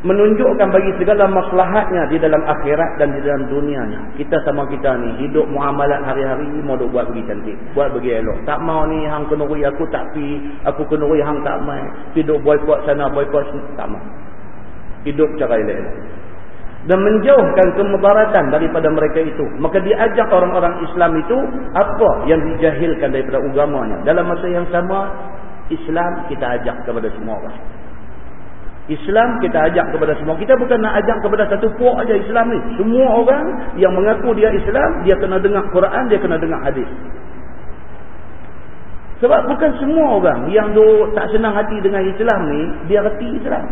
Speaker 1: menunjukkan bagi segala maslahatnya di dalam akhirat dan di dalam dunianya. Kita sama kita ni hidup muamalat hari-hari mau duk buat bagi cantik, buat bagi elok. Tak mau ni hang kena rui aku tak pi, aku kena rui hang tak mai. Hidup boykot sana boykot tak mau. Hidup cara elok. Dan menjauhkan kemudaratan daripada mereka itu. Maka diajak orang-orang Islam itu apa yang dijahilkan daripada agamanya. Dalam masa yang sama Islam kita ajak kepada semua orang. Islam kita ajak kepada semua. Kita bukan nak ajak kepada satu puak aja Islam ni. Semua orang yang mengaku dia Islam, dia kena dengar Quran, dia kena dengar hadis. Sebab bukan semua orang yang tak senang hati dengan Islam ni, dia reti Islam.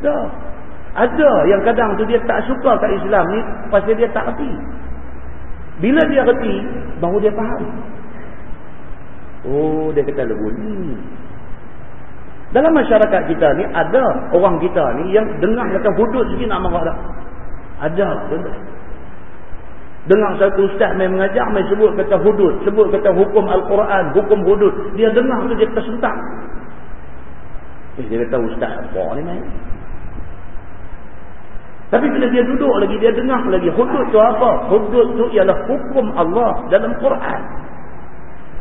Speaker 1: Dah. Ada yang kadang tu dia tak suka kat Islam ni pasal dia tak reti. Bila dia reti, baru dia faham. Oh, dia kata lagu ni. Dalam masyarakat kita ni ada orang kita ni yang dengar kata hudud sikit nak marah dah. Ada. Dengar satu ustaz main mengajar, main sebut kata hudud. Sebut kata hukum Al-Quran, hukum hudud. Dia dengar tu dia tersentak. Eh, dia kata ustaz apa ni main? Tapi bila dia duduk lagi, dia dengar lagi. Hudud tu apa? Hudud tu ialah hukum Allah dalam Quran.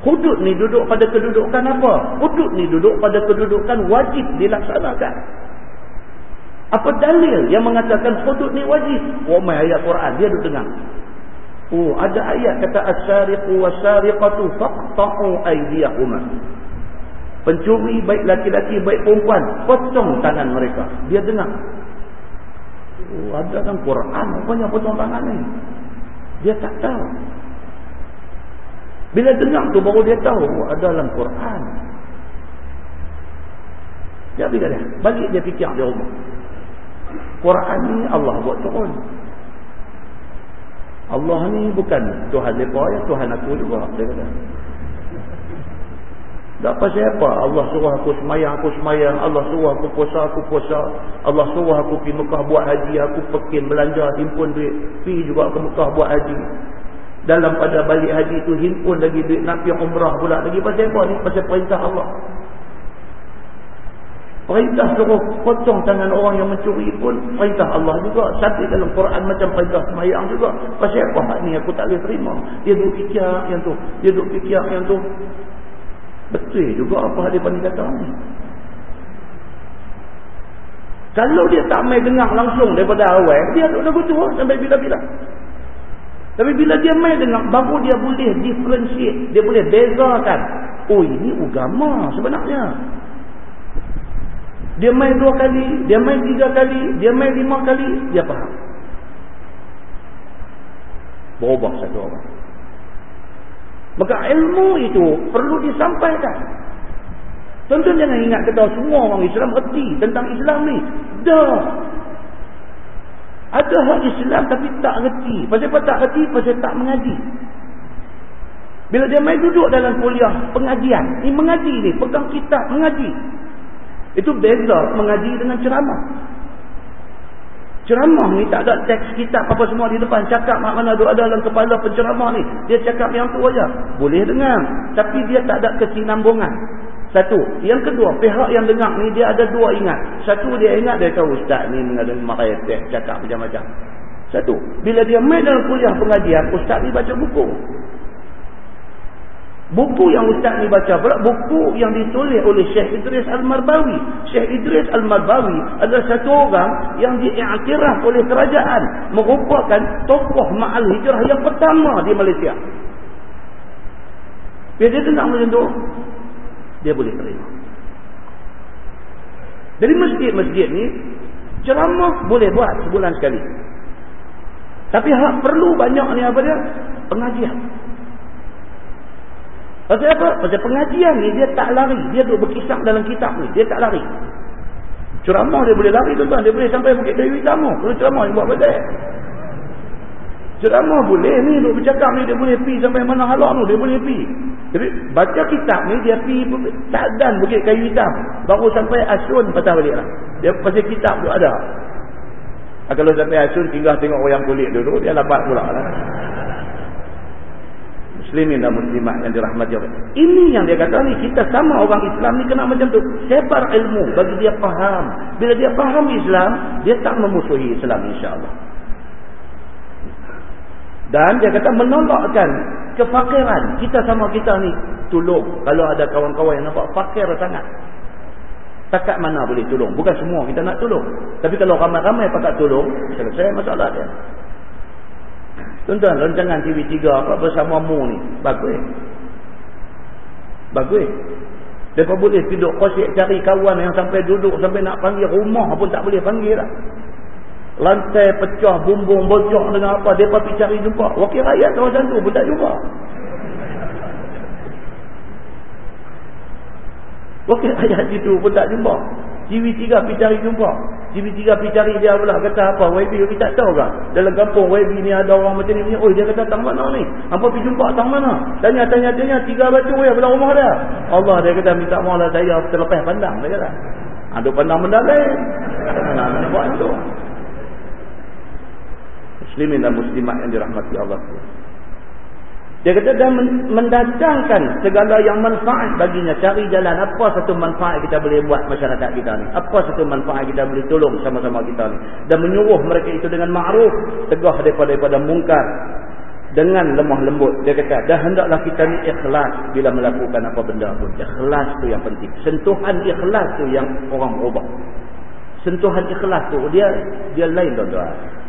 Speaker 1: Hudud ni duduk pada kedudukan apa? Hudud ni duduk pada kedudukan wajib dilaksanakan. Apa dalil yang mengatakan hudud ni wajib? Oh, main ayat Quran. Dia duduk dengar. Oh, ada ayat kata as-sariqu was-sariqatu faqta'u aydiyahuma. Pencuri baik laki-laki baik perempuan, potong tangan mereka. Dia dengar. Oh, ada dalam Quran rupanya potong tangan ni. Dia tak tahu. Bila dengar tu baru dia tahu oh, ada dalam Quran. Dia bila dia balik dia fikir di rumah. Quran ni Allah buat turun. Allah ni bukan Tuhan mereka ya, Tuhan aku juga. Dia kata. Tak pasal apa? Allah suruh aku semayang, aku semayang. Allah suruh aku puasa, aku puasa. Allah suruh aku pergi Mekah buat haji. Aku pekin belanja, himpun duit. Pergi juga ke Mekah buat haji. Dalam pada balik haji tu himpun lagi duit nak pergi umrah pula. Lagi pasal apa ni? Pasal perintah Allah. Perintah suruh potong tangan orang yang mencuri pun perintah Allah juga. Sabit dalam Quran macam perintah semayang juga. Pasal apa ni aku tak boleh terima. Dia duk fikir yang tu. Dia duk fikir yang tu. Betul juga apa dia pandai kata ni. Kalau dia tak main dengar langsung daripada awal, dia duk lagu tu sampai bila-bila. Tapi bila dia main dengar, baru dia boleh differentiate. Dia boleh bezakan. Oh ini agama sebenarnya. Dia main dua kali, dia main tiga kali, dia main lima kali, dia faham. Berubah satu orang. Maka ilmu itu perlu disampaikan. Tentu jangan ingat kata semua orang Islam reti tentang Islam ni. Dah. Ada hak Islam tapi tak reti. Pasal apa tak reti? Pasal tak mengaji. Bila dia main duduk dalam kuliah pengajian. Ni mengaji ni. Pegang kitab mengaji. Itu beza mengaji dengan ceramah. Ceramah ni tak ada teks kitab apa semua di depan. Cakap mana ada dalam kepala penceramah ni. Dia cakap yang tu aja. Boleh dengar. Tapi dia tak ada kesinambungan. Satu. Yang kedua, pihak yang dengar ni dia ada dua ingat. Satu dia ingat dia tahu ustaz ni mengadakan makai teks cakap macam-macam. Satu. Bila dia main dalam kuliah pengajian, ustaz ni baca buku. Buku yang Ustaz ni baca pula, buku yang ditulis oleh Syekh Idris Al-Marbawi. Syekh Idris Al-Marbawi adalah satu orang yang diiktiraf oleh kerajaan. Merupakan tokoh ma'al hijrah yang pertama di Malaysia. Bila dia dengar macam tu, dia boleh terima. Dari masjid-masjid ni, ceramah boleh buat sebulan sekali. Tapi hak perlu banyak ni apa dia? Pengajian. Pasal apa? Pasal pengajian ni dia tak lari. Dia duduk berkisah dalam kitab ni. Dia tak lari. Ceramah dia boleh lari tuan-tuan. Dia boleh sampai Bukit Dewi Tamu. Kalau ceramah dia buat badai. Ceramah boleh ni duduk bercakap ni. Dia boleh pergi sampai mana halak tu. Dia boleh pergi. Tapi baca kitab ni dia pergi tak dan Bukit Kayu Hitam. Baru sampai Asun patah balik lah. Dia pasal kitab tu ada. Kalau sampai Asun tinggal tengok orang kulit dulu. Dia lambat pula lah muslimin dan muslimat yang dirahmati Allah. Ini yang dia kata ni, kita sama orang Islam ni kena macam tu. Sebar ilmu bagi dia faham. Bila dia faham Islam, dia tak memusuhi Islam insya-Allah. Dan dia kata menolakkan kefakiran. Kita sama kita ni tolong. Kalau ada kawan-kawan yang nampak fakir sangat. Takat mana boleh tolong? Bukan semua kita nak tolong. Tapi kalau ramai-ramai pakat tolong, selesai masalah dia. Tuan-tuan, rancangan TV3 apa bersama mu ni. Bagus. Bagus. Mereka boleh tidur kosik cari kawan yang sampai duduk sampai nak panggil rumah pun tak boleh panggil lah. Lantai pecah, bumbung, bocok dengan apa. Mereka pergi cari jumpa. Wakil rakyat kawasan tu pun tak jumpa. Wakil rakyat itu pun tak jumpa. TV3 pergi cari jumpa. TV3 pergi cari dia pula kata apa? YB YB tak tahu kan? Dalam kampung YB ni ada orang macam ni. Oh dia kata tang mana ni? Apa pergi jumpa tang mana? Tanya tanya tanya tiga batu ya belah rumah dia. Allah dia kata minta maaf lah saya terlepas pandang dia kata. Ada pandang benda lain. Nak nak buat tu. Muslimin dan muslimat yang dirahmati Allah. Dia kata dan mendatangkan segala yang manfaat baginya. Cari jalan apa satu manfaat kita boleh buat masyarakat kita ni. Apa satu manfaat kita boleh tolong sama-sama kita ni. Dan menyuruh mereka itu dengan ma'ruf. Tegah daripada, daripada mungkar. Dengan lemah lembut. Dia kata dah hendaklah kita ni ikhlas bila melakukan apa benda pun. Ikhlas tu yang penting. Sentuhan ikhlas tu yang orang berubah. Sentuhan ikhlas tu dia dia lain tuan-tuan.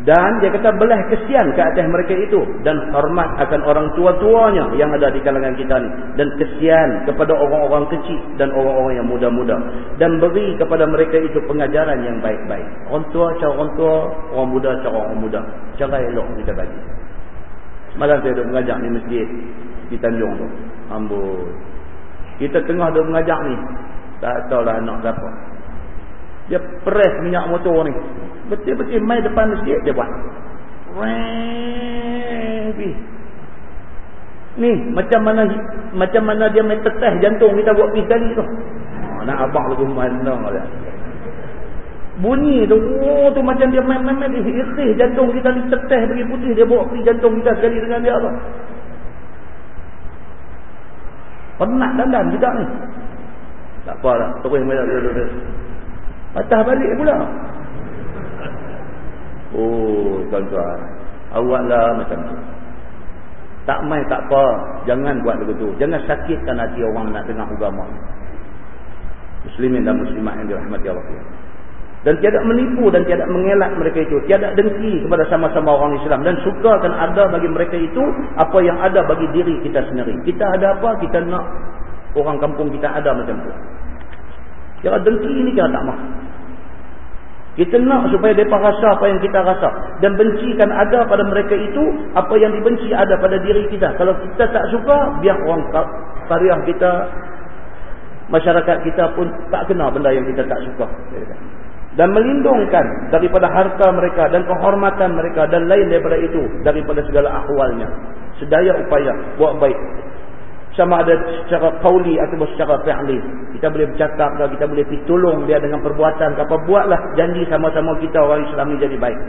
Speaker 1: Dan dia kata belah kesian ke atas mereka itu. Dan hormat akan orang tua-tuanya yang ada di kalangan kita ni. Dan kesian kepada orang-orang kecil dan orang-orang yang muda-muda. Dan beri kepada mereka itu pengajaran yang baik-baik. Orang tua cara orang tua, orang muda cara orang muda. Cara elok kita bagi. Semalam saya duduk mengajar ni masjid di Tanjung tu. Ambul. Kita tengah duduk mengajar ni. Tak tahu lah anak siapa. Dia press minyak motor ni. Betul-betul main depan masjid dia buat. Ni macam mana macam mana dia main teteh jantung kita buat pergi sekali tu. Ha, nak abang lagu mana dia. Bunyi tu, oh tu macam dia main-main ikhih jantung kita ni teteh bagi putih dia bawa pergi jantung kita sekali dengan dia apa. Penat dandan kita ni. Tak apa lah, terus main Patah balik pula. Oh, tuan-tuan. Awaklah macam tu. Tak main tak apa. Jangan buat begitu. Jangan sakitkan hati orang nak dengar agama. Muslimin dan muslimat yang dirahmati Allah. Dan tiada menipu dan tiada mengelak mereka itu. Tiada dengki kepada sama-sama orang Islam. Dan suka akan ada bagi mereka itu apa yang ada bagi diri kita sendiri. Kita ada apa, kita nak orang kampung kita ada macam tu. Kira dengki ini kira tak mahu. Kita nak supaya mereka rasa apa yang kita rasa. Dan bencikan ada pada mereka itu, apa yang dibenci ada pada diri kita. Kalau kita tak suka, biar orang karya kita, masyarakat kita pun tak kenal benda yang kita tak suka. Dan melindungkan daripada harta mereka dan kehormatan mereka dan lain daripada itu. Daripada segala ahwalnya. Sedaya upaya buat baik sama ada secara qauli atau secara fi'li. Kita boleh bercakap ke kita boleh pergi tolong dia dengan perbuatan apa buatlah janji sama-sama kita orang Islam ni jadi baik.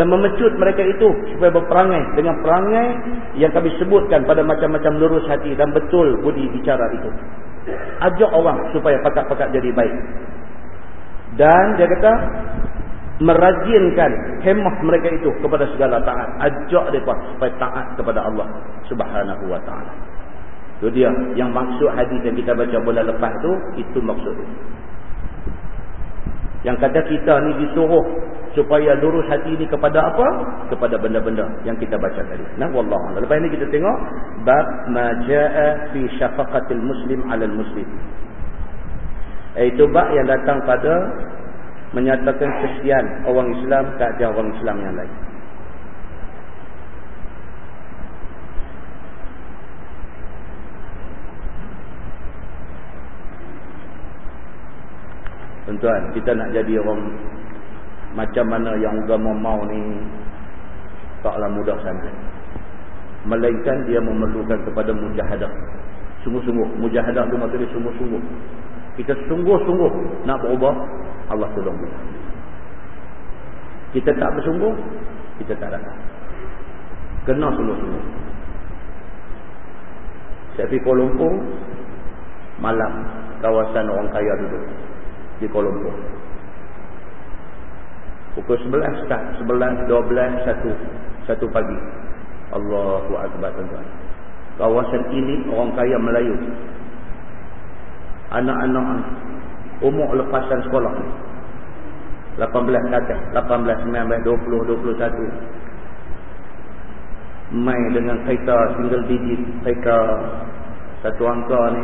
Speaker 1: Dan memecut mereka itu supaya berperangai dengan perangai yang kami sebutkan pada macam-macam lurus hati dan betul budi bicara itu. Ajak orang supaya pakat-pakat jadi baik. Dan dia kata merajinkan hemah mereka itu kepada segala taat. Ajak mereka supaya taat kepada Allah subhanahu wa ta'ala itu dia. Yang maksud hadis yang kita baca bulan lepas tu, itu maksud. Yang kata kita ni disuruh supaya lurus hati ni kepada apa? Kepada benda-benda yang kita baca tadi. Nah, wallahu Lepas ni kita tengok bab majaa fi syafaqatil muslim 'alal muslim. Itu bab yang datang pada menyatakan kesian orang Islam ke atas orang Islam yang lain. Tuan-tuan, kita nak jadi orang macam mana yang agama mau ni taklah mudah sangat. Melainkan dia memerlukan kepada mujahadah. Sungguh-sungguh. Mujahadah tu maksudnya sungguh-sungguh. Kita sungguh-sungguh nak berubah, Allah tolong kita. Kita tak bersungguh, kita tak datang. Kena sungguh-sungguh. Saya pergi Kuala Lumpur, malam kawasan orang kaya duduk di Kuala Lumpur. Pukul 11 start, 11, 12, 1, 1 pagi. Allahu Akbar tuan-tuan. Kawasan ini orang kaya Melayu. Anak-anak umur lepasan sekolah. 18 kata, 18, 19, 20, 21. Main dengan kereta single digit, kereta satu angka ni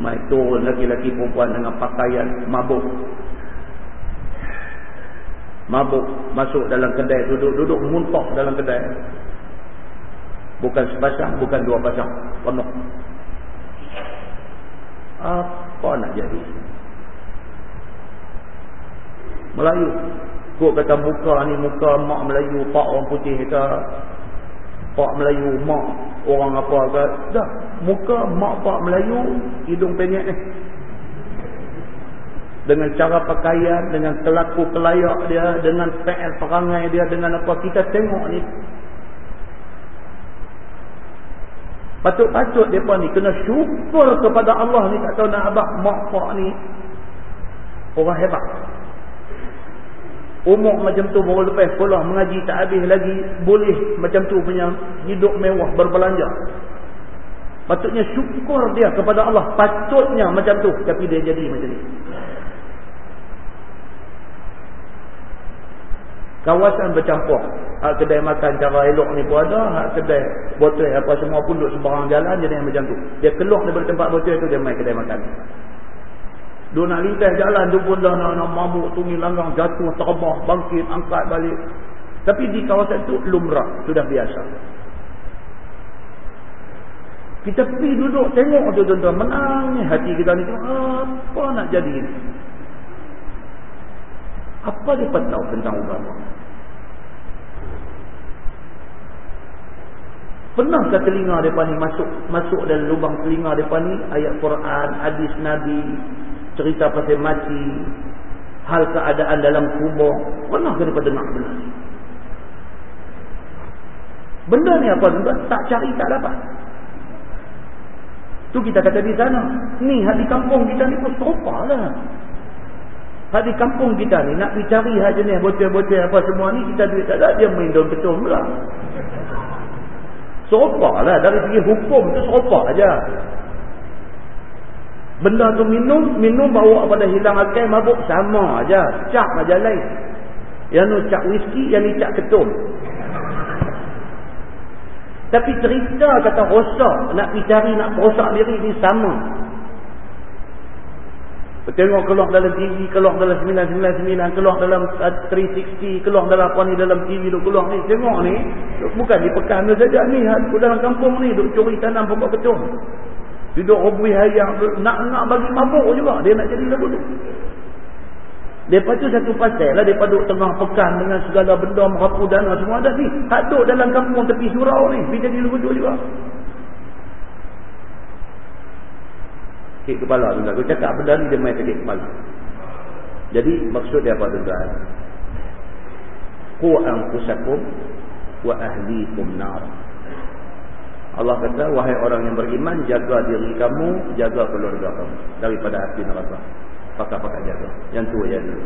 Speaker 1: Mai turun laki-laki perempuan dengan pakaian mabuk. Mabuk masuk dalam kedai duduk-duduk muntah dalam kedai. Bukan sepasang, bukan dua pasang. Penuh. apa nak jadi Melayu kok kata muka ni muka mak Melayu pak orang putih ke pak Melayu mak orang apa ke dah muka mak pak Melayu hidung penyek ni. Dengan cara pakaian dengan kelaku kelayak dia dengan fail perangai dia dengan apa kita tengok ni. Patut-patut mereka ni kena syukur kepada Allah ni. Tak tahu nak abang mak pak ni. Orang hebat. Umur macam tu baru lepas sekolah mengaji tak habis lagi boleh macam tu punya hidup mewah berbelanja. Patutnya syukur dia kepada Allah. Patutnya macam tu tapi dia jadi macam ni. Kawasan bercampur. Hak kedai makan cara elok ni pun ada. Hak kedai botol apa semua pun duduk sembarang jalan jadi macam tu. Dia keluar daripada tempat botol tu dia main kedai makan. Dia nak lintas jalan tu pun dah nak, nak mabuk, tungi langgang, jatuh, terbang, bangkit, angkat balik. Tapi di kawasan tu lumrah. Sudah biasa. Kita pergi duduk tengok tu tuan-tuan. Menangis hati kita ni. Apa nak jadi ni? Apa dia tahu tentang agama? Pernahkah telinga mereka ni masuk masuk dalam lubang telinga mereka ni ayat Quran, hadis Nabi, cerita pasal mati, hal keadaan dalam kubur. Pernahkah mereka dengar benda ni? Benda ni apa tuan Tak cari tak dapat. Tu kita kata di sana. Ni di kampung kita ni pun serupa lah. Hak di kampung kita ni nak pergi cari hak jenis bocor-bocor apa semua ni kita duit tak ada dia main daun betul pula. Serupa lah dari segi hukum tu serupa aja. Benda tu minum, minum bawa pada hilang akal mabuk sama aja. Cap aja lain. Yang tu cap whisky, yang ni cap ketum. Tapi cerita kata rosak, nak cari, nak rosak diri ni sama. Tengok keluar dalam TV, keluar dalam 999, keluar dalam 360, keluar dalam apa ni dalam TV tu keluar ni. Tengok ni, bukan di pekan tu saja ni, di dalam kampung ni duk curi tanam pokok ketum. Duduk hubui hayang, nak nak bagi mabuk juga, dia nak jadi lagu tu. Lepas tu satu pasal lah, dia duduk tengah pekan dengan segala benda, merapu dana semua ada ni. Hak duduk dalam kampung tepi surau ni, dia jadi lagu tu juga. sakit kepala tuan-tuan. Aku cakap benda ni dia main sakit kepala. Jadi maksud dia apa tuan-tuan? Qu anfusakum wa ahlikum nar. Allah kata wahai orang yang beriman jaga diri kamu, jaga keluarga kamu daripada api neraka. Pakai-pakai jaga. Yang tu yang tu.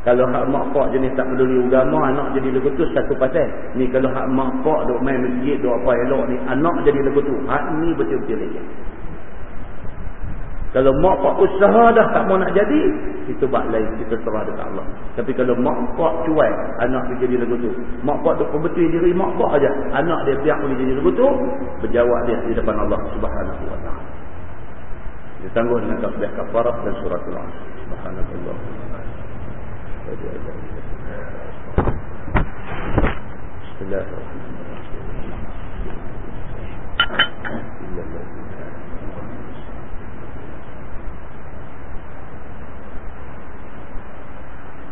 Speaker 1: Kalau hak mak pak jenis tak peduli agama, anak jadi legutu satu pasal. Ni kalau hak mak pak duk main masjid, duk apa elok ni, anak jadi legutu. Hak ni betul-betul lagi. Kalau mak pak usaha dah tak mau nak jadi, itu bak lain kita serah dekat Allah. Tapi kalau mak pak cuai, anak dia jadi lagu tu. Mak pak tu perbetul diri mak pak aja, anak dia biar boleh jadi lagu tu, berjawab dia di depan Allah Subhanahu wa taala. Dia tangguh dengan tasbih kafarah dan surat Al-Asr. Subhanallah. Bismillahirrahmanirrahim.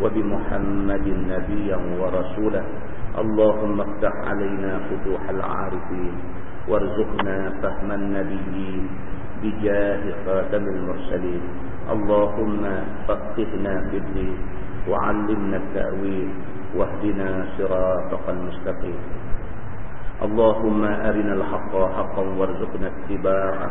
Speaker 1: وبمحمد نبيا ورسولا. اللهم افتح علينا فتوح العارفين وارزقنا فهم النبيين بجاه خاتم المرسلين. اللهم فقهنا في الدين وعلمنا التأويل واهدنا صراطك المستقيم. اللهم أرنا الحق حقا وارزقنا اتباعه.